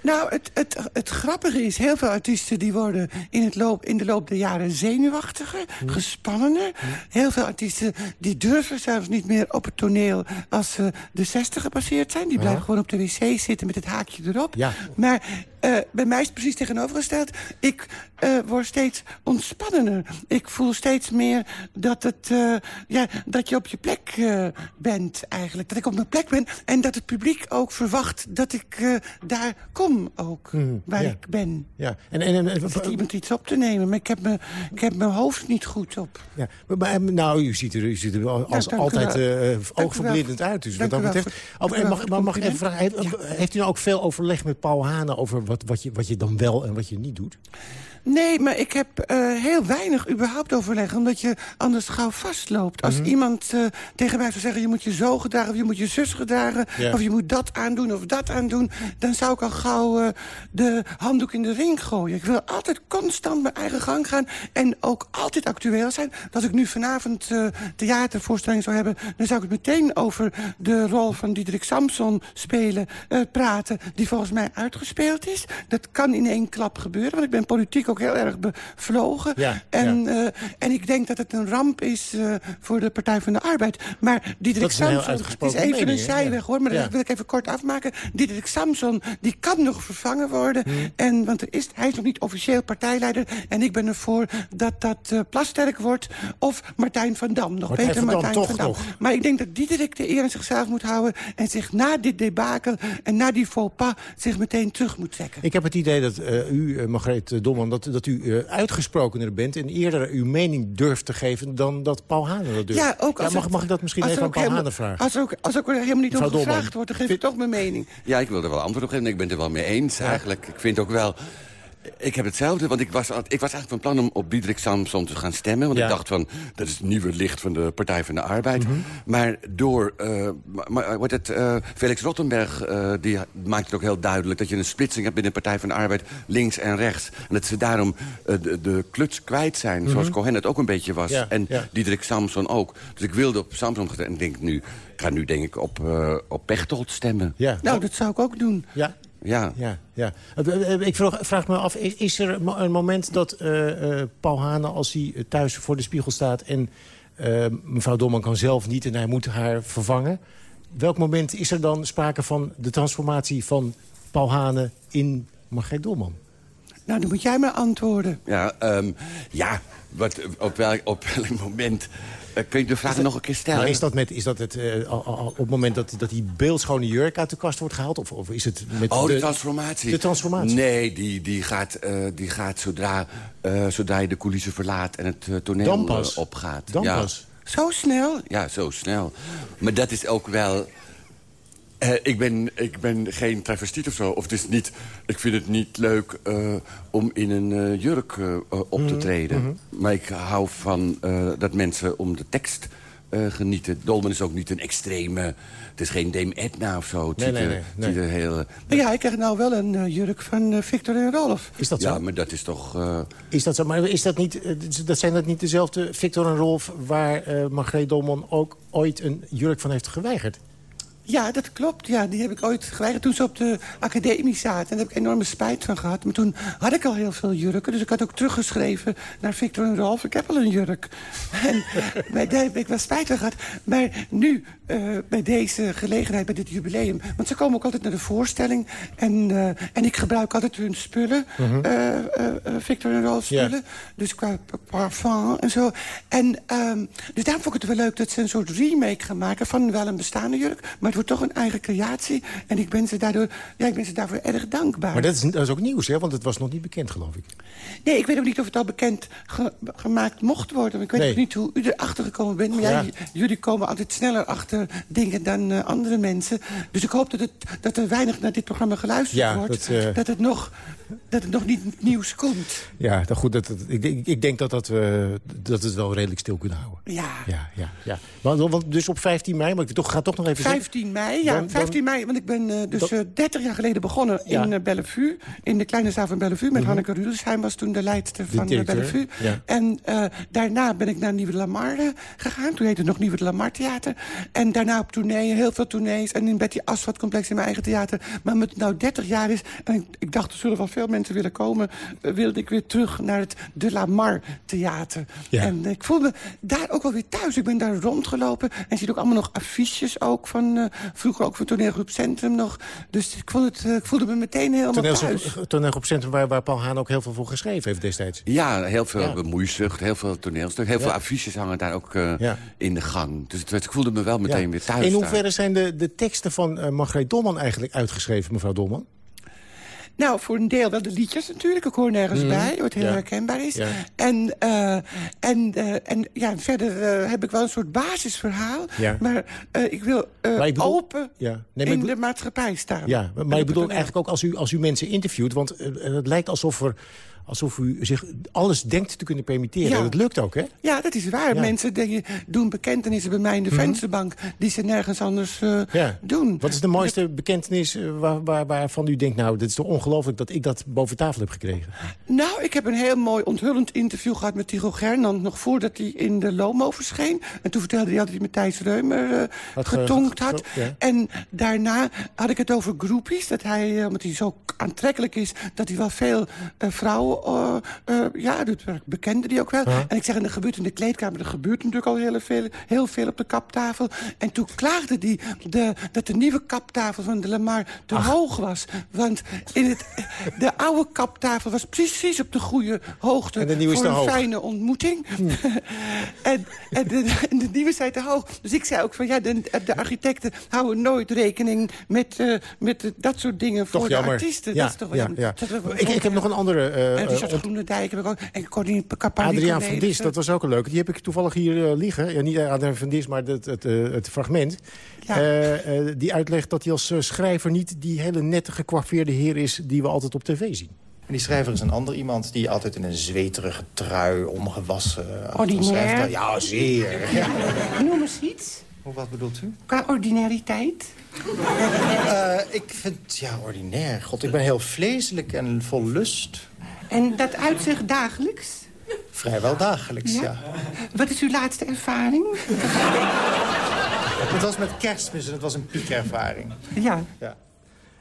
Nou, het, het, het grappige is, heel veel artiesten die worden in, het loop, in de loop der jaren zenuwachtiger, gespannener. Heel veel artiesten die durven zelfs niet meer op het toneel als ze de 60 gepasseerd zijn. Die blijven gewoon op de wc zitten met het haakje erop. Ja. Maar eh, bij mij is het precies tegenovergesteld. Ik eh, word steeds ontspannender. Ik voel steeds meer dat, het, eh, ja, dat je op je plek bent eigenlijk. Dat ik op mijn plek ben en dat het publiek ook verwacht dat ik daar kom ook, waar ja. ik ben. Ja. En, en, en, zit iemand iets op te nemen, maar ik heb, me, ik heb mijn hoofd niet goed op. Ja, maar, maar, nou, u ziet er, u ziet er als altijd wel. Dank u wel. oogverblindend uit. Dus wat dat wel betreft. Oh, en mag, maar mag ik even vragen, heeft, heeft u nou ook veel overleg met Paul Hanen over wat, wat, je, wat je dan wel en wat je niet doet? Nee, maar ik heb eh, heel weinig überhaupt overleg. Omdat je anders gauw vastloopt. Als Mhm. iemand eh, tegen mij zou zeggen... je moet je zo gedragen of je moet je zus gedragen... Of je moet dat aandoen of dat aandoen... dan zou ik al gauw eh, de handdoek in de ring gooien. Ik wil altijd constant mijn eigen gang gaan... en ook altijd actueel zijn. Als ik nu vanavond theatervoorstelling zou hebben... dan zou ik het meteen over de rol van Diederik Samson spelen... praten, die volgens mij uitgespeeld is. Dat kan in één klap gebeuren, want ik ben politiek ook heel erg bevlogen. Ja, en, eh, en ik denk dat het een ramp is eh, voor de Partij van de Arbeid. Maar Diederik is Samson, is even mening, een zijweg Ja. hoor, maar dat wil ik even kort afmaken. Diederik Samson, die kan nog vervangen worden. En, want er is, hij is nog niet officieel partijleider. En ik ben ervoor dat dat eh, Plasterk wordt of Martijn van Dam. Nog Martijn beter van Martijn van Dam. nog. Maar ik denk dat Diederik de eer aan zichzelf moet houden... en zich na dit debakel en na die faux pas zich meteen terug moet trekken. Ik heb het idee dat u, Margreet Domman, dat, dat u eh, uitgesprokener bent... en eerder uw mening durft te geven dan dat Paul Hanen dat durft. Ja, ook als mag, het- mag ik dat misschien even aan Paul Hanen vragen? Als er ook, als er ook helemaal niet om gevraagd wordt, dan geef ik toch mijn mening. Ja, ik wil er wel antwoord op geven. Ik ben het er wel mee eens eigenlijk. Ik vind ook wel... Ik heb hetzelfde, want ik was, ik was eigenlijk van plan om op Diederik Samson te gaan stemmen. Want Ja. ik dacht van, dat is het nieuwe licht van de Partij van de Arbeid. Mhm. Maar door, maar, wordt het, eh, Felix Rottenberg, eh, die maakt het ook heel duidelijk... dat je een splitsing hebt binnen de Partij van de Arbeid, links en rechts. En dat ze daarom de, de kluts kwijt zijn, zoals Mhm. Cohen het ook een beetje was. Ja, en ja. Diederik Samson ook. Dus ik wilde op Samson gaan en ik denk nu, ik ga nu denk ik op, op Pechtold stemmen. Nou, dat zou ik ook doen. Ja. Ja. Ja, ja. Eh, eh, Ik vraag, vraag me af, is, er een moment dat eh, eh, Paul Hanen... als hij eh, thuis voor de spiegel staat en eh, mevrouw Dolman kan zelf niet... en hij moet haar vervangen... welk moment is er dan sprake van de transformatie van Paul Hanen in Margreet Dolman? Nou, dan moet jij maar antwoorden. Ja, ehm, ja wat, op, welk, op welk moment... eh, kun je de vraag nog een keer stellen? Nou, is dat, met, is dat het, eh, op het moment dat, dat die beeldschone jurk uit de kast wordt gehaald? Of, of is het met Oh, de, transformatie. De transformatie. Nee, die, die, gaat, eh, die gaat zodra, zodra je de coulissen verlaat en het toneel Dan pas. opgaat. Dan ja. pas. Zo snel? Ja, zo snel. Maar dat is ook wel... eh, ik, ben, ik ben geen travestiet of zo. Of het is niet, ik vind het niet leuk eh, om in een eh, jurk op te Mhm, treden. mhm. Maar ik hou van dat mensen om de tekst genieten. Dolman is ook niet een extreme... Het is geen Dame Edna of zo. Het Nee, ziet nee, nee, het nee. ziet er heel... Maar ja, ik krijg nou wel een jurk van Victor en Rolf. Is dat ja, zo? maar dat is toch... Is dat zo? Maar is dat niet, dat zijn dat niet dezelfde Victor en Rolf... waar Margreet Dolman ook ooit een jurk van heeft geweigerd? Ja, dat klopt. Ja, die heb ik ooit geweigerd toen ze op de academie zaten. En daar heb ik enorme spijt van gehad. Maar toen had ik al heel veel jurken. Dus ik had ook teruggeschreven naar Victor en Rolf. Ik heb al een jurk. *laughs* En bij daar heb ik wel spijt van gehad. Maar nu, eh, bij deze gelegenheid, bij dit jubileum... want ze komen ook altijd naar de voorstelling. En, eh, en ik gebruik altijd hun spullen. Mhm. eh, Victor en Rolf spullen. Dus qua pa- parfum en zo. En, ehm, dus daarom vond ik het wel leuk dat ze een soort remake gaan maken... van wel een bestaande jurk. Maar wordt toch een eigen creatie. En ik ben ze, daardoor, ja, ik ben ze daarvoor erg dankbaar. Maar dat is, dat is ook nieuws, hè? Want het was nog niet bekend, geloof ik. Nee, ik weet ook niet of het al bekend ge- gemaakt mocht worden. Ik weet Nee. ook niet hoe u erachter gekomen bent. Maar Ja. ja, j- jullie komen altijd sneller achter dingen dan eh, andere mensen. Dus ik hoop dat, het, dat er weinig naar dit programma geluisterd Ja, wordt. dat, eh, dat, het nog, dat het nog niet nieuws komt. Ja, nou goed, dat, dat- ik, denk- ik denk dat, dat, we dat het wel redelijk stil kunnen houden. Ja. Ja, ja, ja. Want, want dus op 15 mei, maar ik toch, ga toch nog even zeggen... 15 mei, ja, Dan- dan- 15 mei. Want ik ben eh, dus Dat- eh, 30 jaar geleden begonnen Ja. in eh, Bellevue. In de kleine zaal van Bellevue met Mhm. Hanneke Rudelsheim was toen de leidster van Bellevue. ja. En daarna ben ik naar Nieuwe Lamar gegaan. Toen heette het nog Nieuwe Lamar Theater. En daarna op tournee, heel veel tournees. En in Betty Asphalt Complex in mijn eigen theater. Maar het nou 30 jaar is... en ik, ik dacht, er zullen wel veel mensen willen komen... wilde ik weer terug naar het De Lamar Theater. Ja. En ik voelde me daar ook wel weer thuis. Ik ben daar rondgelopen. En je ziet ook allemaal nog affiches ook van, vroeger ook voor toneelgroep Centrum nog. Dus ik, vond het, eh, ik voelde me meteen helemaal thuis. Toneelgroep toneelgroep Centrum waar, waar Paul Haan ook heel veel voor geschreven heeft destijds. Ja, heel veel Ja. bemoeizucht, heel veel toneelstuk. Heel Ja. veel affiches hangen daar ook eh, Ja. in de gang. Dus het, werd- ik voelde me wel meteen Ja. weer thuis In daar. hoeverre zijn de, de teksten van eh Margreet Dolman eigenlijk uitgeschreven, mevrouw Dolman? Nou, voor een deel wel de liedjes natuurlijk. Ik hoor nergens Mhm. bij, wat heel Ja. herkenbaar is. Ja. En, eh, en, eh, en ja, verder eh, heb ik wel een soort basisverhaal. Ja. Maar ik wil Maar ik bedoel- open. Nee, maar in de maatschappij staan. Ja, maar, maar ik bedoel eigenlijk ook als u, als u mensen interviewt... want het lijkt alsof, er, alsof u zich alles denkt te kunnen permitteren. Ja. Dat lukt ook, hè? Ja, dat is waar. Ja. Mensen denken, doen bekentenissen bij mij in de Mhm. vensterbank... die ze nergens anders eh, Ja. doen. Wat is de mooiste bekentenis eh, waar, waar, waarvan u denkt... nou, dit is toch ongelooflijk dat ik dat boven tafel heb gekregen? Nou, ik heb een heel mooi onthullend interview gehad met Tycho Gernand... nog voordat hij in de Lomo verscheen. En toen vertelde hij dat hij met Thijs Reumer eh, Had ge- getonkt ge- had. En daarna had ik het over groepies. Dat hij, omdat hij zo aantrekkelijk is... dat hij wel veel vrouwen... eh, eh, ja, dat bekende die ook wel. En ik zeg, en er gebeurt in de kleedkamer... er gebeurt natuurlijk al heel veel, heel veel op de kaptafel. En toen klaagde hij de, dat de nieuwe kaptafel van de Lamar te hoog was. Want in het, de oude kaptafel was precies op de goede hoogte... En de nieuwe is voor te een hoog. fijne ontmoeting. *laughs* en, en, de, en de nieuwe zei te hoog. Dus ik zei ook van, ja, de, de architecten houden nooit rekening... met, eh, met dat soort dingen voor de artiesten. Ja, dat is toch wel ja, ja. Ik, ik heb nog een andere... eh, Richard eh, Groenendijk heb ik ook. En Corine. Adriaan van Dis, dat was ook een leuke. Die heb ik toevallig hier eh, liggen. Ja, niet Adriaan van Dis, maar het, het, eh, het fragment. Eh, eh, die uitlegt dat hij als eh, schrijver niet die hele nette gekwaffeerde heer is... die we altijd op tv zien. En die schrijver is een ander iemand die altijd in een zweterige trui, ongewassen... Ordinair? schrijft. Ja, zeer. Ja. *laughs* Noem eens iets. Hoe, Wat bedoelt u? Qua ordinariteit. Eh, ik vind, ja, ordinair. God, ik ben heel vleeselijk en vol lust. En dat uitzicht dagelijks? Vrijwel dagelijks, ja. Ja. Wat is uw laatste ervaring? *laughs* Het was met kerstmis en het was een piekervaring. Ja. ja.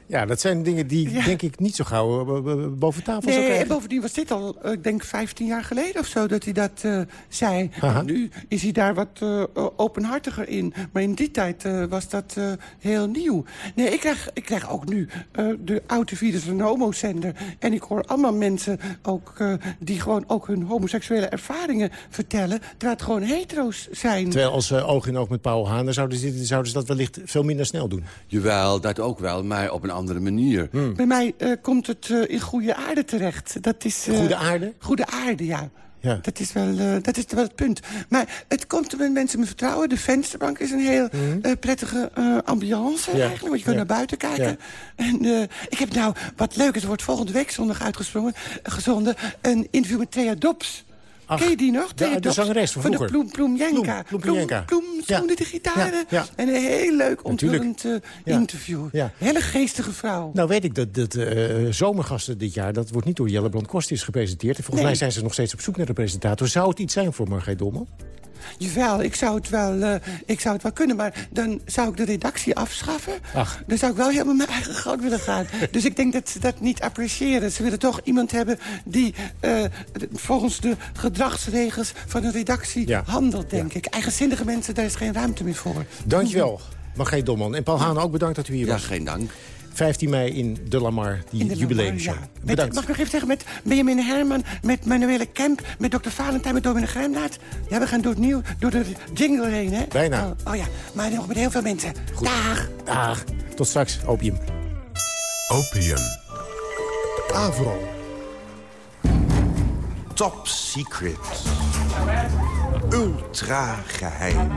Ja, dat zijn dingen die, denk ik, niet zo gauw eh, boven tafel Nee, en krijgen. bovendien was dit al, eh, ik denk 15 jaar geleden of zo, dat hij dat eh, zei. En nu is hij daar wat eh, openhartiger in. Maar in die tijd eh, was dat eh, heel nieuw. Nee, ik krijg, ik krijg ook nu eh, de oude virus een homozender. En ik hoor allemaal mensen ook, eh, die gewoon ook hun homoseksuele ervaringen vertellen. Terwijl het gewoon hetero's zijn. Terwijl als oog in oog met Paul Haan... dan zouden ze, zouden ze dat wellicht veel minder snel doen. Jawel, dat ook wel, maar op een andere manier. Bij mij eh, komt het eh, in goede aarde terecht. Dat is, eh, Goede aarde? Goede aarde, ja. Ja. Dat, is wel, dat is wel het punt. Maar het komt met mensen me vertrouwen. De vensterbank is een heel eh, prettige ambiance. Ja. eigenlijk. Want je kunt Ja. naar buiten kijken. En ik heb nou, wat leuk is, er wordt volgende week zondag uitgesprongen, gezonden, een interview met Thea Dobbs. Ach, Ken je die nog? de- de zangeres van de vroeger. Ploem, Ploemjenka. Ploem, Ploemjenka. Ploem, Ploem Ja. de gitaren. Ja. En een heel leuk, onthullend eh, interview. Ja. Hele geestige vrouw. Nou weet ik dat, dat eh, zomergasten dit jaar... dat wordt niet door Jelle Brand Kostis gepresenteerd. En volgens Nee. mij zijn ze nog steeds op zoek naar de presentator. Zou het iets zijn voor Margreet Dolman? Jawel, ik zou, het wel, eh, ik zou het wel kunnen, maar dan zou ik de redactie afschaffen. Ach. Dan zou ik wel helemaal mijn eigen gang willen gaan. *laughs* dus ik denk dat ze dat niet appreciëren. Ze willen toch iemand hebben die eh, volgens de gedragsregels van een redactie Ja. handelt, denk ik. Eigenzinnige mensen, daar is geen ruimte meer voor. Dankjewel, Margreet Dolman. En Paul Haan, ook bedankt dat u hier Ja, was. geen dank. 15 mei in De Lamar, die de jubileumshow. Ja. Met, Bedankt. mag ik nog even zeggen, met Benjamin Herman, met Manuele Kemp, met dokter Valentijn, met Dominic Gremlaat. Ja, we gaan door, het nieuw, door de jingle heen, hè? Bijna. Oh, oh ja, maar nog met heel veel mensen. Dag. Dag. Tot straks, opium. Opium. Avro. Top secret. Ultra geheim.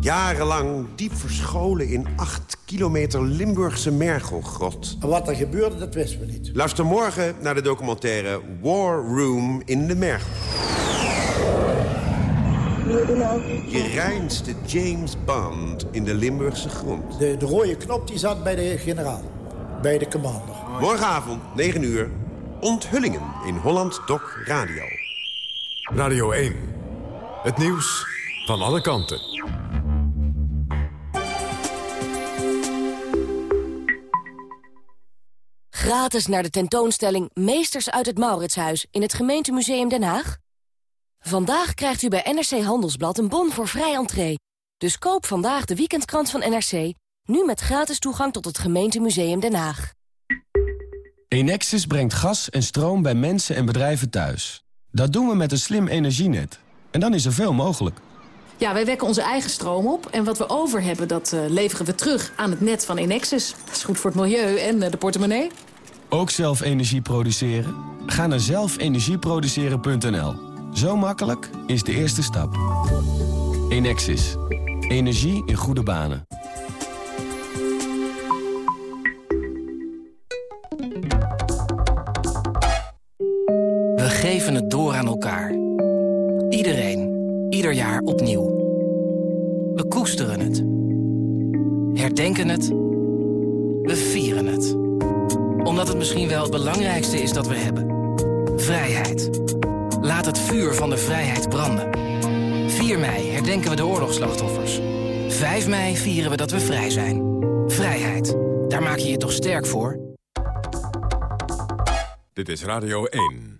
Jarenlang diep verscholen in acht kilometer Limburgse mergelgrot. Wat er gebeurde, dat wisten we niet. Luister morgen naar de documentaire War Room in de Mergel. Je reinste James Bond in de Limburgse grond. De, de rode knop die zat bij de generaal. Bij de commander. Morgenavond, 9 uur, onthullingen in Holland Doc Radio. Radio 1. Het nieuws van alle kanten. Gratis naar de tentoonstelling Meesters uit het Mauritshuis in het gemeentemuseum Den Haag? Vandaag krijgt u bij NRC Handelsblad een bon voor vrij entree. Dus koop vandaag de weekendkrant van NRC Nu met gratis toegang tot het gemeentemuseum Den Haag. Enexis brengt gas en stroom bij mensen en bedrijven thuis. Dat doen we met een slim energienet. En dan is er veel mogelijk. Ja, wij wekken onze eigen stroom op. En wat we over hebben, dat eh, leveren we terug aan het net van Enexis. Dat is goed voor het milieu en eh, de portemonnee. Ook zelf energie produceren? Ga naar zelfenergieproduceren.nl. Zo makkelijk is de eerste stap. Enexis. Energie in goede banen. We geven het door aan elkaar. Iedereen. Ieder jaar opnieuw. We koesteren het. Herdenken het. We vieren het. Omdat het misschien wel het belangrijkste is dat we hebben. Vrijheid. Laat het vuur van de vrijheid branden. 4 mei herdenken we de oorlogsslachtoffers. 5 mei vieren we dat we vrij zijn. Vrijheid. Daar maak je je toch sterk voor? Dit is Radio 1.